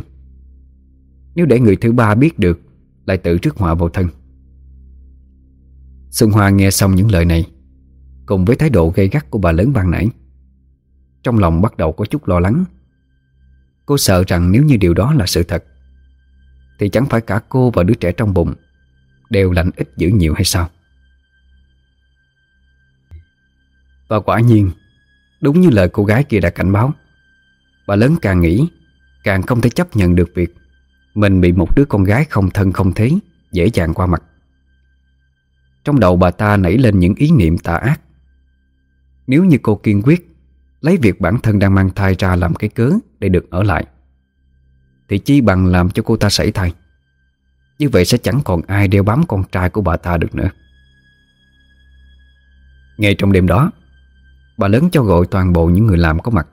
Nếu để người thứ ba biết được, Lại tự trước họa vào thân. Xuân Hoa nghe xong những lời này, Cùng với thái độ gây gắt của bà lớn ban nãy, Trong lòng bắt đầu có chút lo lắng. Cô sợ rằng nếu như điều đó là sự thật, Thì chẳng phải cả cô và đứa trẻ trong bụng Đều lạnh ít dữ nhiều hay sao? Và quả nhiên, Đúng như lời cô gái kia đã cảnh báo, Bà lớn càng nghĩ, Càng không thể chấp nhận được việc Mình bị một đứa con gái không thân không thế Dễ dàng qua mặt. Trong đầu bà ta nảy lên những ý niệm tà ác. Nếu như cô kiên quyết Lấy việc bản thân đang mang thai ra làm cái cớ Để được ở lại, Thì chi bằng làm cho cô ta sảy thai. Như vậy sẽ chẳng còn ai đeo bám con trai của bà ta được nữa. Ngay trong đêm đó Bà lớn cho gọi toàn bộ những người làm có mặt.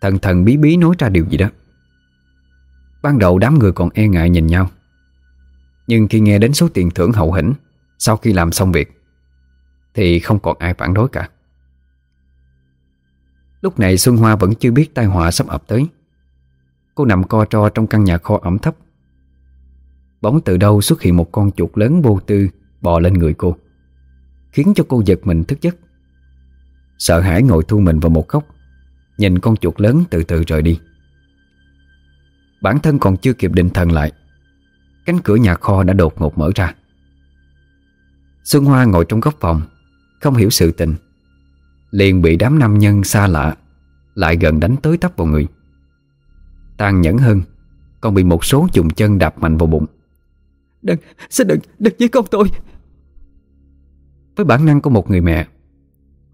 Thần thần bí bí nói ra điều gì đó. Ban đầu đám người còn e ngại nhìn nhau. Nhưng khi nghe đến số tiền thưởng hậu hĩnh, Sau khi làm xong việc, Thì không còn ai phản đối cả. Lúc này Xuân Hoa vẫn chưa biết tai họa sắp ập tới. Cô nằm co tro trong căn nhà kho ẩm thấp. Bóng từ đâu xuất hiện một con chuột lớn vô tư Bò lên người cô, Khiến cho cô giật mình thức giấc. Sợ hãi ngồi thu mình vào một góc. Nhìn con chuột lớn từ từ rời đi. Bản thân còn chưa kịp định thần lại Cánh cửa nhà kho đã đột ngột mở ra. Xuân Hoa ngồi trong góc phòng Không hiểu sự tình. Liền bị đám nam nhân xa lạ Lại gần đánh tới tấp vào người. Tàn nhẫn hơn Còn bị một số dùng chân đạp mạnh vào bụng. Đừng, xin đừng, đừng giết con tôi. Với bản năng của một người mẹ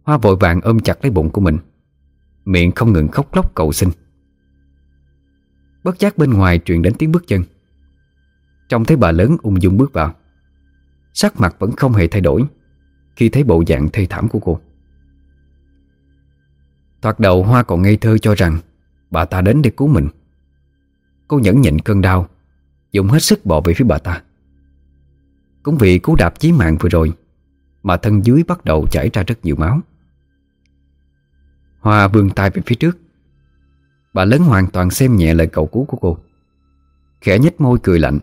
Hoa vội vàng ôm chặt lấy bụng của mình. Miệng không ngừng khóc lóc cầu xin. Bất giác bên ngoài truyền đến tiếng bước chân. Trông thấy bà lớn ung dung bước vào. Sắc mặt vẫn không hề thay đổi Khi thấy bộ dạng thê thảm của cô. Thoạt đầu Hoa còn ngây thơ cho rằng Bà ta đến để cứu mình. Cô nhẫn nhịn cơn đau, Dùng hết sức bỏ về phía bà ta. Cũng vì cú đạp chí mạng vừa rồi, Mà thân dưới bắt đầu chảy ra rất nhiều máu. Hoa vươn tay về phía trước. Bà lớn hoàn toàn xem nhẹ lời cầu cứu của cô. Khẽ nhếch môi cười lạnh.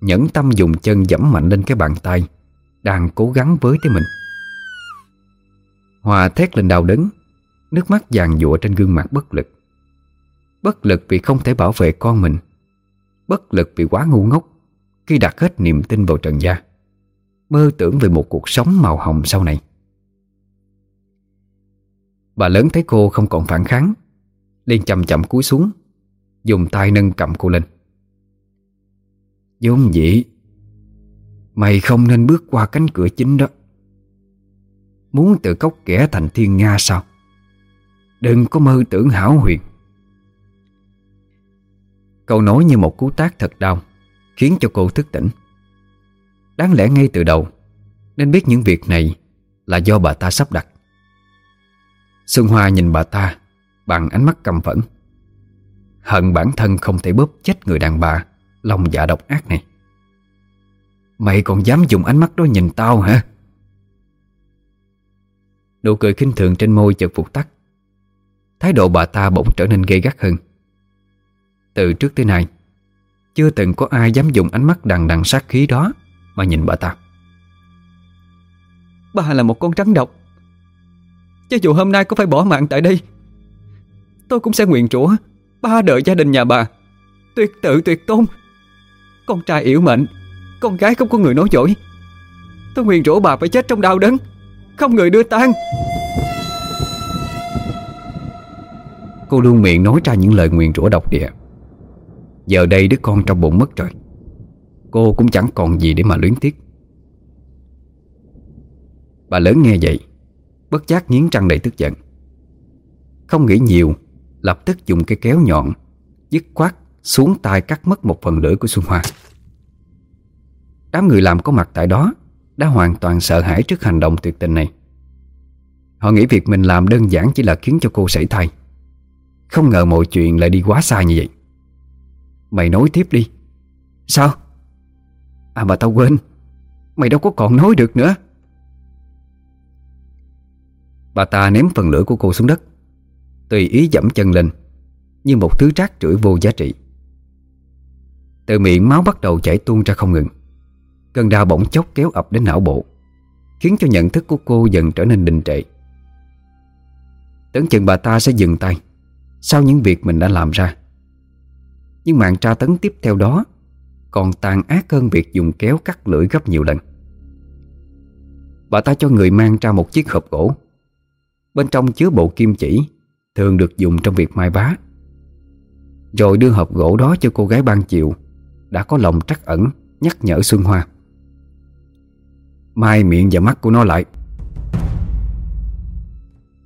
Nhẫn tâm dùng chân dẫm mạnh lên cái bàn tay, Đang cố gắng với tới mình. Hoa thét lên đau đớn. Nước mắt vàng dụa trên gương mặt bất lực. Bất lực vì không thể bảo vệ con mình. Bất lực vì quá ngu ngốc Khi đặt hết niềm tin vào Trần Gia. Mơ tưởng về một cuộc sống màu hồng sau này. Bà lớn thấy cô không còn phản kháng, liền chậm chậm cúi xuống, Dùng tay nâng cầm cô lên. Dung dĩ, Mày không nên bước qua cánh cửa chính đó. Muốn tự cốc kẻ thành thiên Nga sao? Đừng có mơ tưởng hảo huyền. Câu nói như một cú tác thật đau, Khiến cho cô thức tỉnh. Đáng lẽ ngay từ đầu, Nên biết những việc này Là do bà ta sắp đặt. Xuân Hoa nhìn bà ta, Bằng ánh mắt căm phẫn. Hận bản thân không thể bóp chết người đàn bà, Lòng dạ độc ác này. Mày còn dám dùng ánh mắt đó nhìn tao hả? Nụ cười khinh thường trên môi chợt phục tắt. Thái độ bà ta bỗng trở nên gây gắt hơn. Từ trước tới nay, Chưa từng có ai dám dùng ánh mắt đằng đằng sát khí đó Mà nhìn bà ta. Bà là một con trắng độc cho dù hôm nay có phải bỏ mạng tại đây, Tôi cũng sẽ nguyện rủa, Ba đợi gia đình nhà bà. Tuyệt tự, tuyệt tôn. Con trai yếu mệnh, Con gái không có người nói dối. Tôi nguyện rủa bà phải chết trong đau đớn, Không người đưa tang. Cô luôn miệng nói ra những lời nguyện rủa độc địa. Giờ đây đứa con trong bụng mất rồi. Cô cũng chẳng còn gì để mà luyến tiếc. Bà lớn nghe vậy Bất giác nghiến răng đầy tức giận. Không nghĩ nhiều, Lập tức dùng cây kéo nhọn, Dứt khoát xuống tay cắt mất một phần lưỡi của Xuân Hoa. Đám người làm có mặt tại đó Đã hoàn toàn sợ hãi trước hành động tuyệt tình này. Họ nghĩ việc mình làm đơn giản chỉ là khiến cho cô sảy thai. Không ngờ mọi chuyện lại đi quá xa như vậy. Mày nói tiếp đi. Sao? À mà tao quên. Mày đâu có còn nói được nữa. Bà ta ném phần lưỡi của cô xuống đất. Tùy ý dẫm chân lên, Như một thứ rác rưởi vô giá trị. Từ miệng máu bắt đầu chảy tuôn ra không ngừng. Cơn đau bỗng chốc kéo ập đến não bộ, Khiến cho nhận thức của cô dần trở nên đình trệ. Tưởng chừng bà ta sẽ dừng tay Sau những việc mình đã làm ra. Nhưng mạng tra tấn tiếp theo đó Còn tàn ác hơn việc dùng kéo cắt lưỡi gấp nhiều lần. Bà ta cho người mang ra một chiếc hộp gỗ Bên trong chứa bộ kim chỉ, Thường được dùng trong việc mai vá. Rồi đưa hộp gỗ đó cho cô gái ban chiều Đã có lòng trắc ẩn, Nhắc nhở Xuân Hoa. Mai miệng và mắt của nó lại.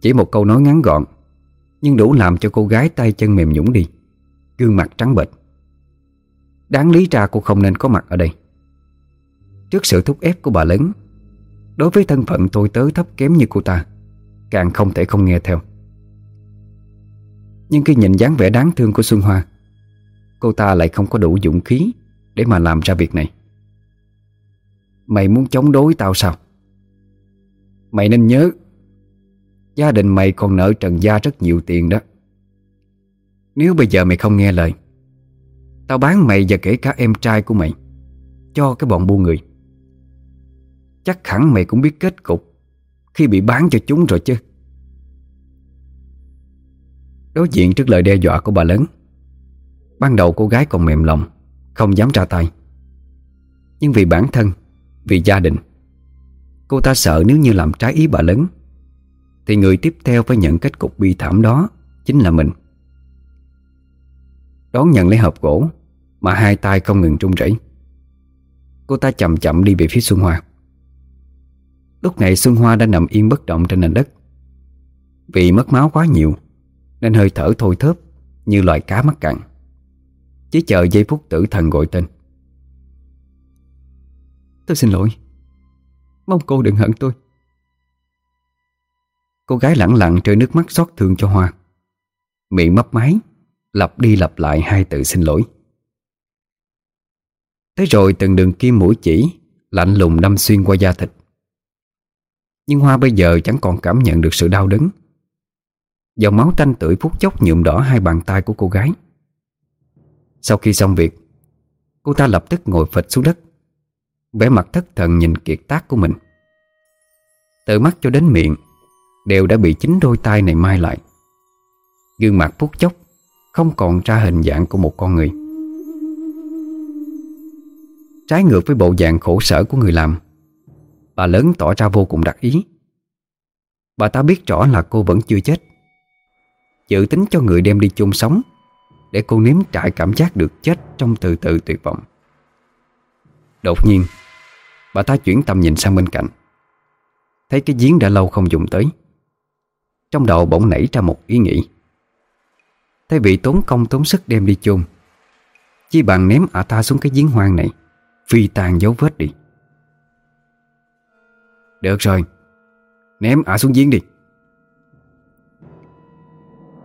Chỉ một câu nói ngắn gọn, Nhưng đủ làm cho cô gái tay chân mềm nhũng đi, Gương mặt trắng bệch. Đáng lý ra cô không nên có mặt ở đây. Trước sự thúc ép của bà lớn Đối với thân phận tôi tớ thấp kém như cô ta Càng không thể không nghe theo. Nhưng khi nhìn dáng vẻ đáng thương của Xuân Hoa, Cô ta lại không có đủ dũng khí Để mà làm ra việc này. Mày muốn chống đối tao sao? Mày nên nhớ, Gia đình mày còn nợ Trần Gia rất nhiều tiền đó. Nếu bây giờ mày không nghe lời, Tao bán mày và kể cả em trai của mày Cho cái bọn buôn người. Chắc hẳn mày cũng biết kết cục. Khi bị bán cho chúng rồi chứ? Đối diện trước lời đe dọa của bà lớn Ban đầu cô gái còn mềm lòng, Không dám ra tay. Nhưng vì bản thân, Vì gia đình, Cô ta sợ nếu như làm trái ý bà lớn Thì người tiếp theo phải nhận kết cục bi thảm đó Chính là mình. Đón nhận lấy hộp gỗ Mà hai tay không ngừng trung rẩy, Cô ta chậm chậm đi về phía Xuân Hoa. Lúc này Xuân Hoa đã nằm yên bất động trên nền đất. Vì mất máu quá nhiều, Nên hơi thở thôi thớp Như loài cá mắc cạn. Chỉ chờ giây phút tử thần gọi tên. Tôi xin lỗi. Mong cô đừng hận tôi. Cô gái lặng lặng rơi nước mắt xót thương cho Hoa. Miệng mấp máy, Lặp đi lặp lại hai từ xin lỗi. Thế rồi từng đường kim mũi chỉ, Lạnh lùng đâm xuyên qua da thịt. Nhưng Hoa bây giờ chẳng còn cảm nhận được sự đau đớn. Dòng máu tanh tưởi phút chốc nhuộm đỏ hai bàn tay của cô gái. Sau khi xong việc, Cô ta lập tức ngồi phịch xuống đất, vẻ mặt thất thần nhìn kiệt tác của mình. Từ mắt cho đến miệng Đều đã bị chính đôi tay này mai lại. Gương mặt phút chốc Không còn ra hình dạng của một con người. Trái ngược với bộ dạng khổ sở của người làm Bà lớn tỏ ra vô cùng đặc ý. Bà ta biết rõ là cô vẫn chưa chết. Dự tính cho người đem đi chung sống, Để cô nếm trải cảm giác được chết trong từ từ tuyệt vọng. Đột nhiên, Bà ta chuyển tầm nhìn sang bên cạnh. Thấy cái giếng đã lâu không dùng tới. Trong đầu bỗng nảy ra một ý nghĩ. Thay vì tốn công tốn sức đem đi chôn, Chi bằng ném ả ta xuống cái giếng hoang này, Phi tàn dấu vết đi. Được rồi. Ném ả xuống giếng đi.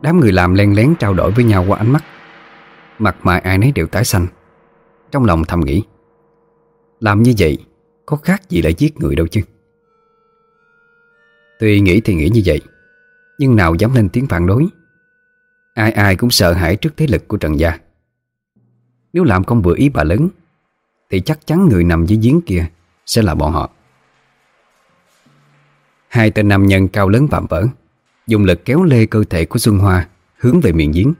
Đám người làm len lén trao đổi với nhau qua ánh mắt. Mặt mày ai nấy đều tái xanh. Trong lòng thầm nghĩ, Làm như vậy Có khác gì là giết người đâu chứ? Tuy nghĩ thì nghĩ như vậy, Nhưng nào dám lên tiếng phản đối. Ai ai cũng sợ hãi trước thế lực của Trần Gia. Nếu làm không vừa ý bà lớn, Thì chắc chắn người nằm dưới giếng kia Sẽ là bọn họ. Hai tên nam nhân cao lớn vạm vỡ, Dùng lực kéo lê cơ thể của Xuân Hoa Hướng về miệng giếng.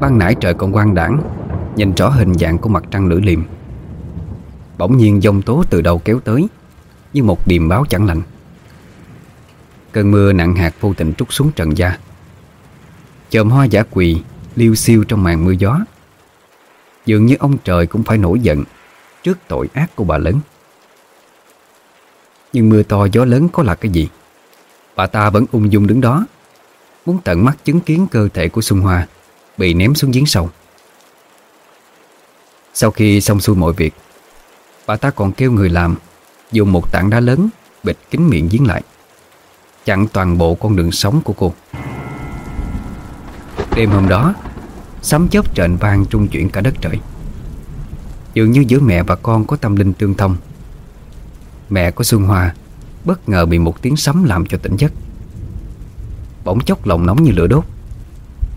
Ban nãy trời còn quang đảng Nhìn rõ hình dạng của mặt trăng lưỡi liềm. Bỗng nhiên dông tố từ đầu kéo tới, Như một điềm báo chẳng lành. Cơn mưa nặng hạt vô tình trút xuống trần da. Chòm hoa giả quỳ, Liêu siêu trong màn mưa gió. Dường như ông trời cũng phải nổi giận Trước tội ác của bà lớn. Nhưng mưa to gió lớn có là cái gì? Bà ta vẫn ung dung đứng đó, Muốn tận mắt chứng kiến cơ thể của Xuân Hoa Bị ném xuống giếng sâu. Sau khi xong xuôi mọi việc, Bà ta còn kêu người làm Dùng một tảng đá lớn Bịt kín miệng giếng lại, Chặn toàn bộ con đường sống của cô. Đêm hôm đó, Sấm chớp trệnh vang trung chuyển cả đất trời. Dường như giữa mẹ và con có tâm linh tương thông Mẹ của Xuân Hoa Bất ngờ bị một tiếng sấm làm cho tỉnh giấc. Bỗng chốc lòng nóng như lửa đốt,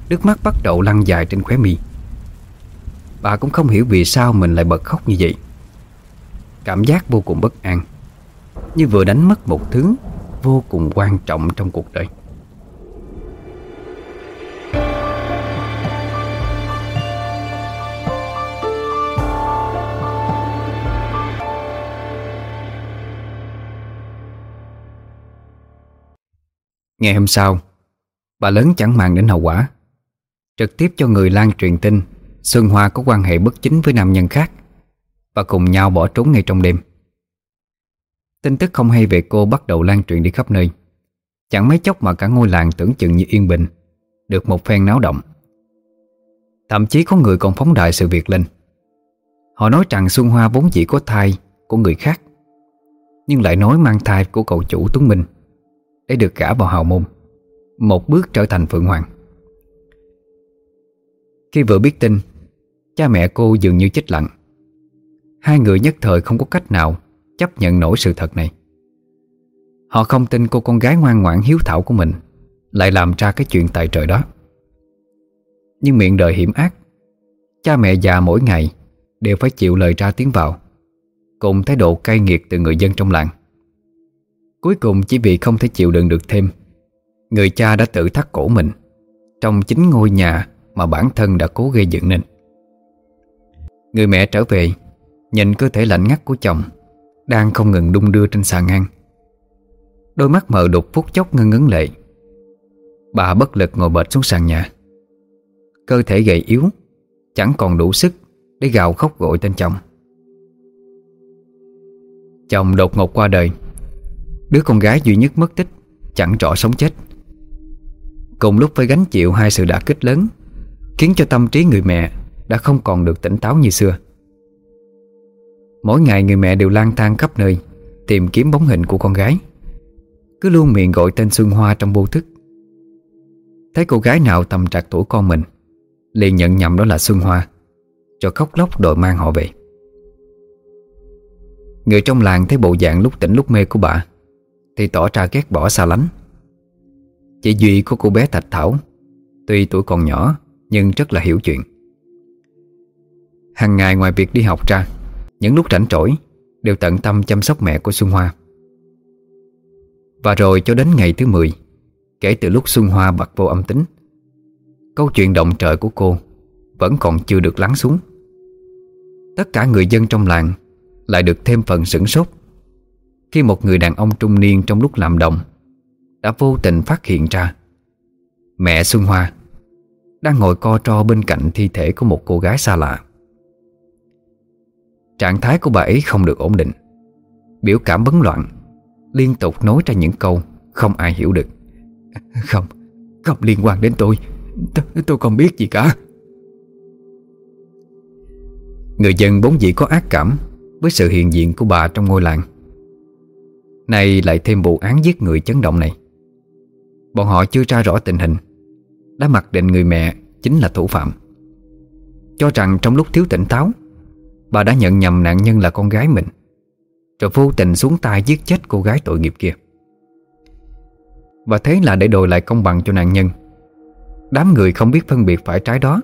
Nước mắt bắt đầu lăn dài trên khóe mi. Bà cũng không hiểu vì sao mình lại bật khóc như vậy. Cảm giác vô cùng bất an, Như vừa đánh mất một thứ Vô cùng quan trọng trong cuộc đời. Ngày hôm sau, Bà lớn chẳng màng đến hậu quả. Trực tiếp cho người lan truyền tin Xuân Hoa có quan hệ bất chính với nam nhân khác. Và cùng nhau bỏ trốn ngay trong đêm. Tin tức không hay về cô bắt đầu lan truyền đi khắp nơi. Chẳng mấy chốc mà cả ngôi làng tưởng chừng như yên bình, Được một phen náo động. Thậm chí có người còn phóng đại sự việc lên. Họ nói rằng Xuân Hoa vốn chỉ có thai của người khác, Nhưng lại nói mang thai của cậu chủ Tuấn Minh. Để được gả vào hào môn. Một bước trở thành Phượng Hoàng. Khi vừa biết tin, Cha mẹ cô dường như chết lặng. Hai người nhất thời không có cách nào Chấp nhận nổi sự thật này. Họ không tin cô con gái ngoan ngoãn hiếu thảo của mình Lại làm ra cái chuyện tại trời đó. Nhưng miệng đời hiểm ác, Cha mẹ già mỗi ngày Đều phải chịu lời ra tiếng vào, Cùng thái độ cay nghiệt từ người dân trong làng. Cuối cùng chỉ vì không thể chịu đựng được thêm. Người cha đã tự thắt cổ mình. Trong chính ngôi nhà Mà bản thân đã cố gây dựng nên. Người mẹ trở về, Nhìn cơ thể lạnh ngắt của chồng, Đang không ngừng đung đưa trên sàn ngang. Đôi mắt mờ đục phút chốc ngưng ngấn lệ. Bà bất lực ngồi bệt xuống sàn nhà. Cơ thể gầy yếu, Chẳng còn đủ sức Để gào khóc gọi tên chồng. Chồng đột ngột qua đời. Đứa con gái duy nhất mất tích, Chẳng rõ sống chết. Cùng lúc phải gánh chịu hai sự đả kích lớn, Khiến cho tâm trí người mẹ Đã không còn được tỉnh táo như xưa. Mỗi ngày người mẹ đều lang thang khắp nơi, Tìm kiếm bóng hình của con gái. Cứ luôn miệng gọi tên Xuân Hoa trong vô thức. Thấy cô gái nào tầm trạc tuổi con mình, Liền nhận nhầm đó là Xuân Hoa, Cho khóc lóc đòi mang họ về. Người trong làng thấy bộ dạng lúc tỉnh lúc mê của bà thì tỏ ra ghét bỏ xa lánh Chị Duy của cô bé Thạch Thảo. Tuy tuổi còn nhỏ, Nhưng rất là hiểu chuyện. Hằng ngày ngoài việc đi học ra, Những lúc rảnh rỗi Đều tận tâm chăm sóc mẹ của Xuân Hoa. Và rồi cho đến ngày thứ 10 Kể từ lúc Xuân Hoa bật vô âm tính, Câu chuyện động trời của cô Vẫn còn chưa được lắng xuống. Tất cả người dân trong làng Lại được thêm phần sửng sốt khi một người đàn ông trung niên trong lúc làm đồng Đã vô tình phát hiện ra. Mẹ Xuân Hoa Đang ngồi co tro bên cạnh thi thể của một cô gái xa lạ. Trạng thái của bà ấy không được ổn định. Biểu cảm bấn loạn Liên tục nói ra những câu Không ai hiểu được. Không, không liên quan đến tôi. T Tôi không biết gì cả. Người dân vốn dĩ có ác cảm Với sự hiện diện của bà trong ngôi làng. Nay lại thêm vụ án giết người chấn động này. Bọn họ chưa tra rõ tình hình. Đã mặc định người mẹ chính là thủ phạm. Cho rằng trong lúc thiếu tỉnh táo, Bà đã nhận nhầm nạn nhân là con gái mình, Rồi vô tình xuống tay giết chết cô gái tội nghiệp kia. Và thế là để đòi lại công bằng cho nạn nhân. Đám người không biết phân biệt phải trái đó,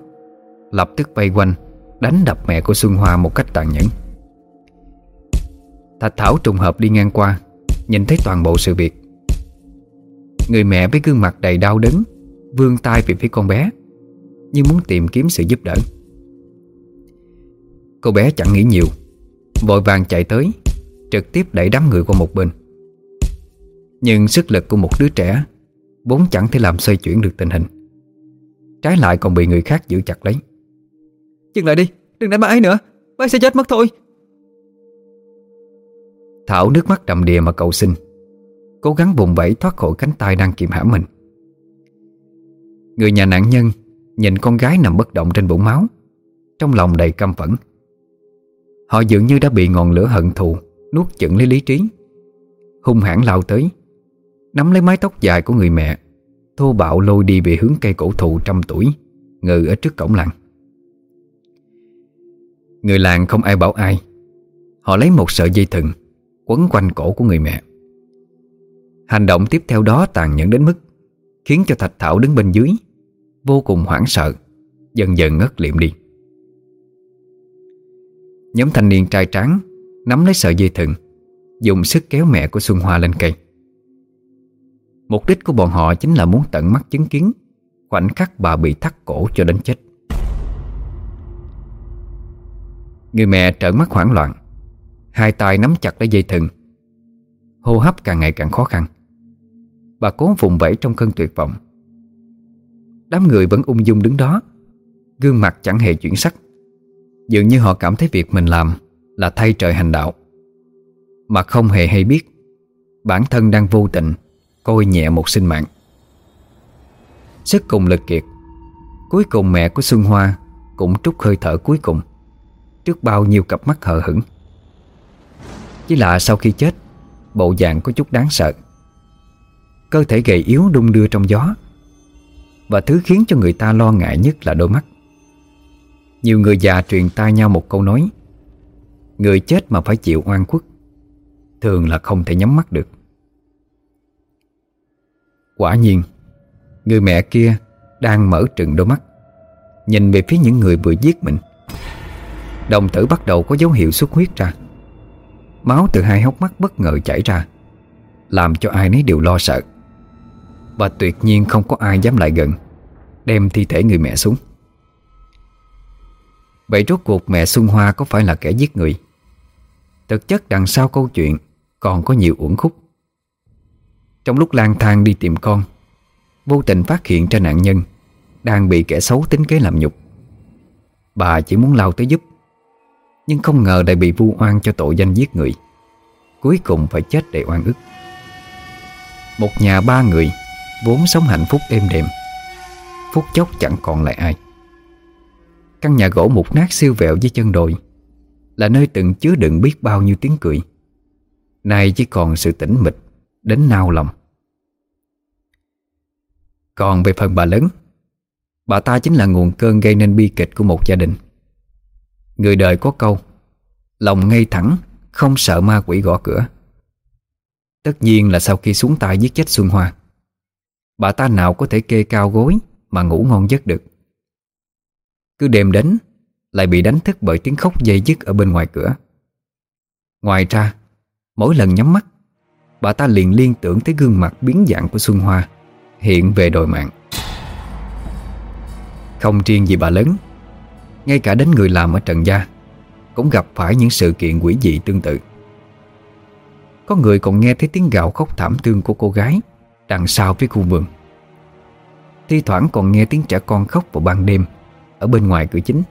Lập tức vây quanh, Đánh đập mẹ của Xuân Hoa một cách tàn nhẫn. Thạch Thảo trùng hợp đi ngang qua Nhìn thấy toàn bộ sự việc. Người mẹ với gương mặt đầy đau đớn Vươn tay về phía con bé Như muốn tìm kiếm sự giúp đỡ. Cô bé chẳng nghĩ nhiều Vội vàng chạy tới Trực tiếp đẩy đám người qua một bên. Nhưng sức lực của một đứa trẻ Vốn chẳng thể làm xoay chuyển được tình hình. Trái lại còn bị người khác giữ chặt lấy. Dừng lại đi, đừng đánh bà ấy nữa Bà ấy sẽ chết mất thôi. Thảo nước mắt đầm đìa mà cầu xin. Cố gắng vùng vẫy thoát khỏi cánh tay đang kìm hãm mình. Người nhà nạn nhân Nhìn con gái nằm bất động trên bụng máu, Trong lòng đầy căm phẫn. Họ dường như đã bị ngọn lửa hận thù Nuốt chửng lấy lý trí. Hung hãn lao tới, Nắm lấy mái tóc dài của người mẹ, Thô bạo lôi đi về hướng cây cổ thụ trăm tuổi, Ngự ở trước cổng làng. Người làng không ai bảo ai. Họ lấy một sợi dây thừng Quấn quanh cổ của người mẹ. Hành động tiếp theo đó tàn nhẫn đến mức Khiến cho Thạch Thảo đứng bên dưới, Vô cùng hoảng sợ, Dần dần ngất liệm đi. Nhóm thanh niên trai tráng Nắm lấy sợi dây thừng, Dùng sức kéo mẹ của Xuân Hoa lên cây. Mục đích của bọn họ chính là muốn tận mắt chứng kiến Khoảnh khắc bà bị thắt cổ cho đến chết. Người mẹ trợn mắt hoảng loạn Hai tay nắm chặt lấy dây thừng. Hô hấp càng ngày càng khó khăn. Bà cố vùng vẫy trong cơn tuyệt vọng. Đám người vẫn ung dung đứng đó. Gương mặt chẳng hề chuyển sắc. Dường như họ cảm thấy việc mình làm Là thay trời hành đạo. Mà không hề hay biết, Bản thân đang vô tình Coi nhẹ một sinh mạng. Sức cùng lực kiệt. Cuối cùng mẹ của Xuân Hoa Cũng trút hơi thở cuối cùng, Trước bao nhiêu cặp mắt hờ hững. Chỉ là sau khi chết, Bộ dạng có chút đáng sợ. Cơ thể gầy yếu đung đưa trong gió, Và thứ khiến cho người ta lo ngại nhất là đôi mắt. Nhiều người già truyền tai nhau một câu nói, Người chết mà phải chịu oan khuất, Thường là không thể nhắm mắt được. Quả nhiên, Người mẹ kia đang mở trừng đôi mắt, Nhìn về phía những người vừa giết mình. Đồng tử bắt đầu có dấu hiệu xuất huyết ra. Máu từ hai hốc mắt bất ngờ chảy ra, Làm cho ai nấy đều lo sợ. Và tuyệt nhiên không có ai dám lại gần, Đem thi thể người mẹ xuống. Vậy rốt cuộc mẹ Xuân Hoa có phải là kẻ giết người? Thực chất đằng sau câu chuyện Còn có nhiều uẩn khúc. Trong lúc lang thang đi tìm con, Vô tình phát hiện ra nạn nhân Đang bị kẻ xấu tính kế làm nhục. Bà chỉ muốn lao tới giúp nhưng không ngờ lại bị vu oan cho tội danh giết người. Cuối cùng phải chết để oan ức. Một nhà ba người Vốn sống hạnh phúc êm đềm. Phút chốc chẳng còn lại ai. Căn nhà gỗ mục nát siêu vẹo dưới chân đồi Là nơi từng chứa đựng biết bao nhiêu tiếng cười. Nay chỉ còn sự tĩnh mịch, Đến nao lòng. Còn về phần bà lớn Bà ta chính là nguồn cơn gây nên bi kịch của một gia đình. Người đời có câu, Lòng ngay thẳng, Không sợ ma quỷ gõ cửa. Tất nhiên là sau khi xuống tay giết chết Xuân Hoa, Bà ta nào có thể kê cao gối Mà ngủ ngon giấc được. Cứ đêm đến, Lại bị đánh thức bởi tiếng khóc dây dứt Ở bên ngoài cửa. Ngoài ra, Mỗi lần nhắm mắt, Bà ta liền liên tưởng tới gương mặt biến dạng của Xuân Hoa Hiện về đồi mạng. Không riêng gì bà lớn ngay cả đến người làm ở Trần Gia, Cũng gặp phải những sự kiện quỷ dị tương tự. Có người còn nghe thấy tiếng gạo khóc thảm thương của cô gái Đằng sau phía khu vườn. Thi thoảng còn nghe tiếng trẻ con khóc vào ban đêm Ở bên ngoài cửa chính.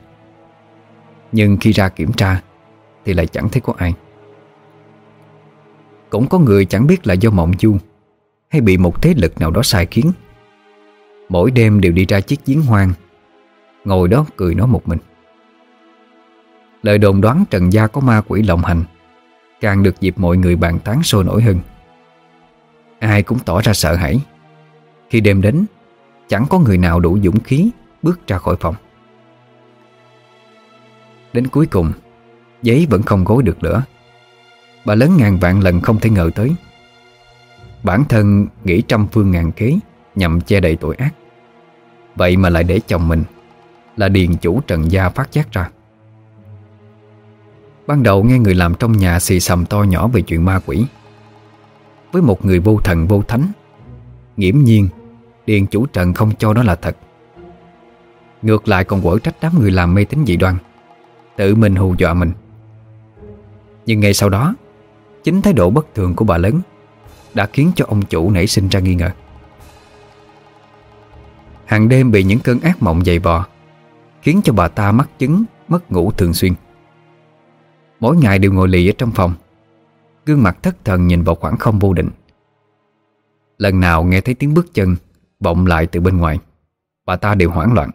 Nhưng khi ra kiểm tra Thì lại chẳng thấy có ai. Cũng có người chẳng biết là do mộng du Hay bị một thế lực nào đó sai khiến. Mỗi đêm đều đi ra chiếc giếng hoang Ngồi đó cười nói một mình. Lời đồn đoán Trần Gia có ma quỷ lộng hành, Càng được dịp mọi người bàn tán sôi nổi hơn. Ai cũng tỏ ra sợ hãi. Khi đêm đến, Chẳng có người nào đủ dũng khí Bước ra khỏi phòng. Đến cuối cùng, Giấy vẫn không gối được nữa Bà lớn ngàn vạn lần không thể ngờ tới. Bản thân nghĩ trăm phương ngàn kế, Nhằm che đậy tội ác. Vậy mà lại để chồng mình là điền chủ Trần Gia phát giác ra. Ban đầu nghe người làm trong nhà xì xầm to nhỏ về chuyện ma quỷ. Với một người vô thần vô thánh, Nghiễm nhiên, Điền chủ Trần không cho đó là thật. Ngược lại còn quở trách đám người làm mê tín dị đoan, Tự mình hù dọa mình. Nhưng ngay sau đó, Chính thái độ bất thường của bà lớn Đã khiến cho ông chủ nảy sinh ra nghi ngờ. Hàng đêm bị những cơn ác mộng dày vò Khiến cho bà ta mắc chứng, Mất ngủ thường xuyên. Mỗi ngày đều ngồi lì ở trong phòng. Gương mặt thất thần nhìn vào khoảng không vô định. Lần nào nghe thấy tiếng bước chân Vọng lại từ bên ngoài, Bà ta đều hoảng loạn.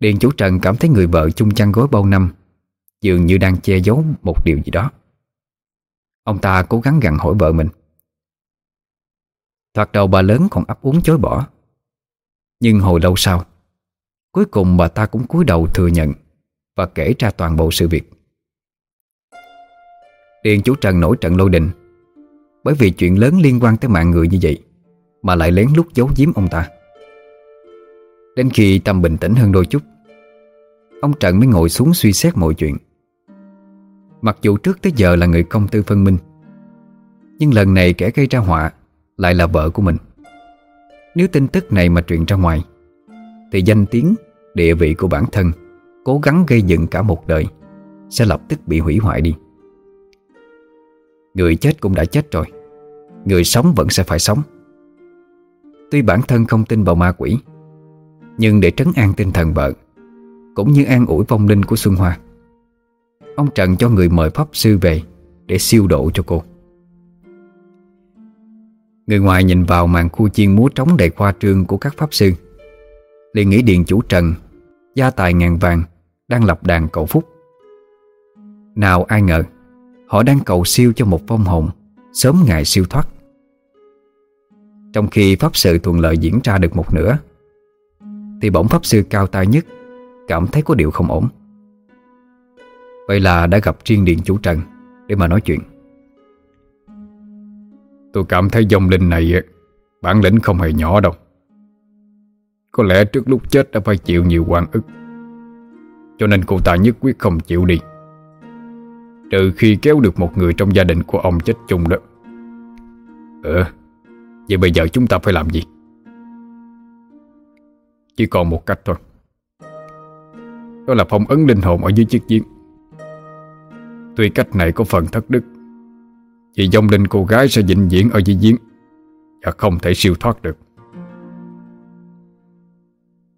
Điền chủ Trần cảm thấy người vợ chung chăn gối bao năm, Dường như đang che giấu một điều gì đó. Ông ta cố gắng gặn hỏi vợ mình. Thoạt đầu bà lớn còn ấp úng chối bỏ, Nhưng hồi lâu sau Cuối cùng bà ta cũng cúi đầu thừa nhận Và kể ra toàn bộ sự việc. Điền chủ Trần nổi trận lôi đình, Bởi vì chuyện lớn liên quan tới mạng người như vậy Mà lại lén lút giấu giếm ông ta. Đến khi tâm bình tĩnh hơn đôi chút, Ông Trần mới ngồi xuống suy xét mọi chuyện. Mặc dù trước tới giờ là người công tư phân minh, Nhưng lần này kẻ gây ra họa Lại là vợ của mình. Nếu tin tức này mà truyền ra ngoài thì danh tiếng, địa vị của bản thân Cố gắng gây dựng cả một đời Sẽ lập tức bị hủy hoại đi. Người chết cũng đã chết rồi Người sống vẫn sẽ phải sống. Tuy bản thân không tin vào ma quỷ Nhưng để trấn an tinh thần vợ Cũng như an ủi vong linh của Xuân Hoa Ông Trần cho người mời Pháp Sư về Để siêu độ cho cô. Người ngoài nhìn vào màn khu chiên múa trống đầy khoa trương của các Pháp Sư liền nghĩ điện Chủ Trần, Gia tài ngàn vàng, Đang lập đàn cầu phúc. Nào ai ngờ, Họ đang cầu siêu cho một phong hồn, Sớm ngày siêu thoát. Trong khi Pháp Sự thuận lợi diễn ra được một nửa, Thì bỗng Pháp Sư cao tay nhất Cảm thấy có điều không ổn. Vậy là đã gặp riêng Điện Chủ Trần Để mà nói chuyện. Tôi cảm thấy dòng linh này, Bản lĩnh không hề nhỏ đâu. Có lẽ trước lúc chết đã phải chịu nhiều quan ức. Cho nên cô ta nhất quyết không chịu đi. Trừ khi kéo được một người trong gia đình của ông chết chung đó. Ừ Vậy bây giờ chúng ta phải làm gì? Chỉ còn một cách thôi. Đó là phong ấn linh hồn ở dưới chiếc giếng. Tuy cách này có phần thất đức, Vì dòng linh cô gái sẽ vĩnh viễn ở dưới giếng Và không thể siêu thoát được.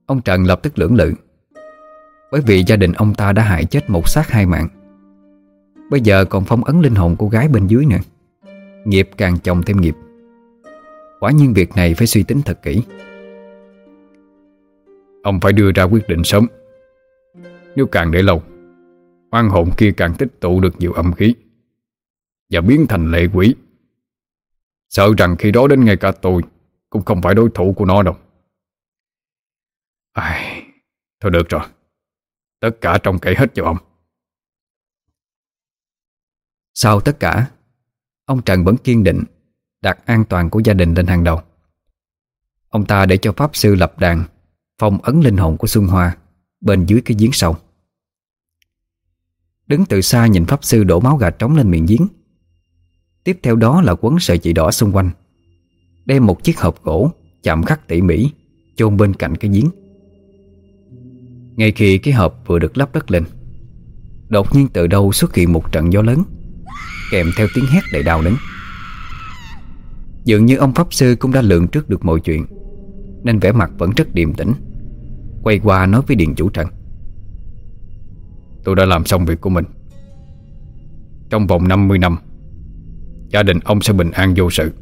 Ông Trần lập tức lưỡng lự. Bởi vì gia đình ông ta đã hại chết một xác hai mạng. Bây giờ còn phong ấn linh hồn cô gái bên dưới nữa. Nghiệp càng chồng thêm nghiệp. Quả nhiên việc này phải suy tính thật kỹ. Ông phải đưa ra quyết định sớm. Nếu càng để lâu, Oan hồn kia càng tích tụ được nhiều âm khí Và biến thành lệ quỷ. Sợ rằng khi đó đến ngay cả tôi Cũng không phải đối thủ của nó đâu. Ai... Thôi được rồi. Tất cả trong kể hết cho ông. Sau tất cả, Ông Trần vẫn kiên định, Đặt an toàn của gia đình lên hàng đầu. Ông ta để cho Pháp Sư lập đàn Phong ấn linh hồn của Xuân Hoa Bên dưới cái giếng sâu. Đứng từ xa nhìn Pháp Sư đổ máu gà trống lên miệng giếng. Tiếp theo đó là quấn sợi chỉ đỏ xung quanh, Đem một chiếc hộp gỗ Chạm khắc tỉ mỉ chôn bên cạnh cái giếng. Ngay khi cái hộp vừa được lắp đất lên, Đột nhiên từ đâu xuất hiện một trận gió lớn, Kèm theo tiếng hét đầy đau đớn. Dường như ông Pháp Sư cũng đã lường trước được mọi chuyện, Nên vẻ mặt vẫn rất điềm tĩnh, Quay qua nói với Điện Chủ Trần. Tôi đã làm xong việc của mình. Trong vòng 50 năm, Gia đình ông sẽ bình an vô sự.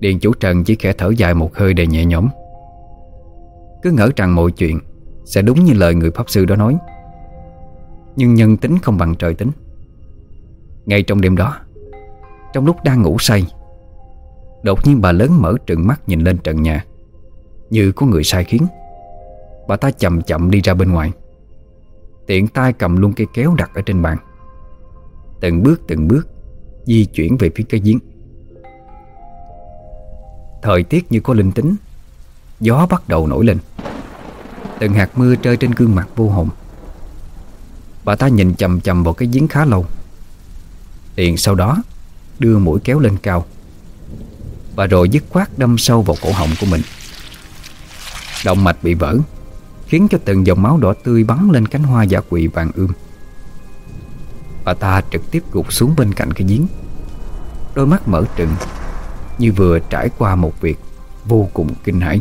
Điền chủ Trần chỉ khẽ thở dài một hơi đầy nhẹ nhõm. Cứ ngỡ rằng mọi chuyện Sẽ đúng như lời người Pháp Sư đó nói. Nhưng nhân tính không bằng trời tính. Ngay trong đêm đó, Trong lúc đang ngủ say, Đột nhiên bà lớn mở trừng mắt nhìn lên trần nhà, Như có người sai khiến. Bà ta chậm chậm đi ra bên ngoài, Tiện tay cầm luôn cây kéo đặt ở trên bàn. Từng bước từng bước Di chuyển về phía cái giếng. Thời tiết như có linh tính Gió bắt đầu nổi lên. Từng hạt mưa rơi trên gương mặt vô hồn. Bà ta nhìn chầm chầm vào cái giếng khá lâu. Liền sau đó Đưa mũi kéo lên cao Và rồi dứt khoát đâm sâu vào cổ họng của mình. Động mạch bị vỡ, Khiến cho từng dòng máu đỏ tươi bắn lên cánh hoa giả quỳ vàng ươm. Bà ta trực tiếp gục xuống bên cạnh cái giếng. Đôi mắt mở trừng Như vừa trải qua một việc vô cùng kinh hãi.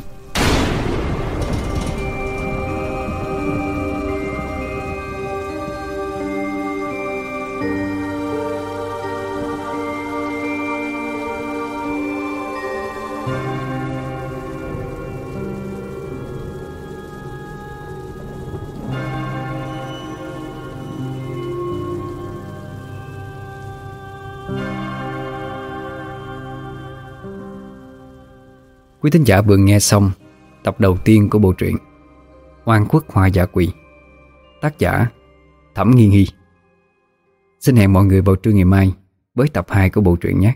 Quý thính giả vừa nghe xong tập đầu tiên của bộ truyện Oan quốc hoa giả quỳ, Tác giả Thẩm Nghi Nghi Xin hẹn mọi người vào trưa ngày mai với tập 2 của bộ truyện nhé.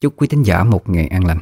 Chúc quý thính giả một ngày an lành.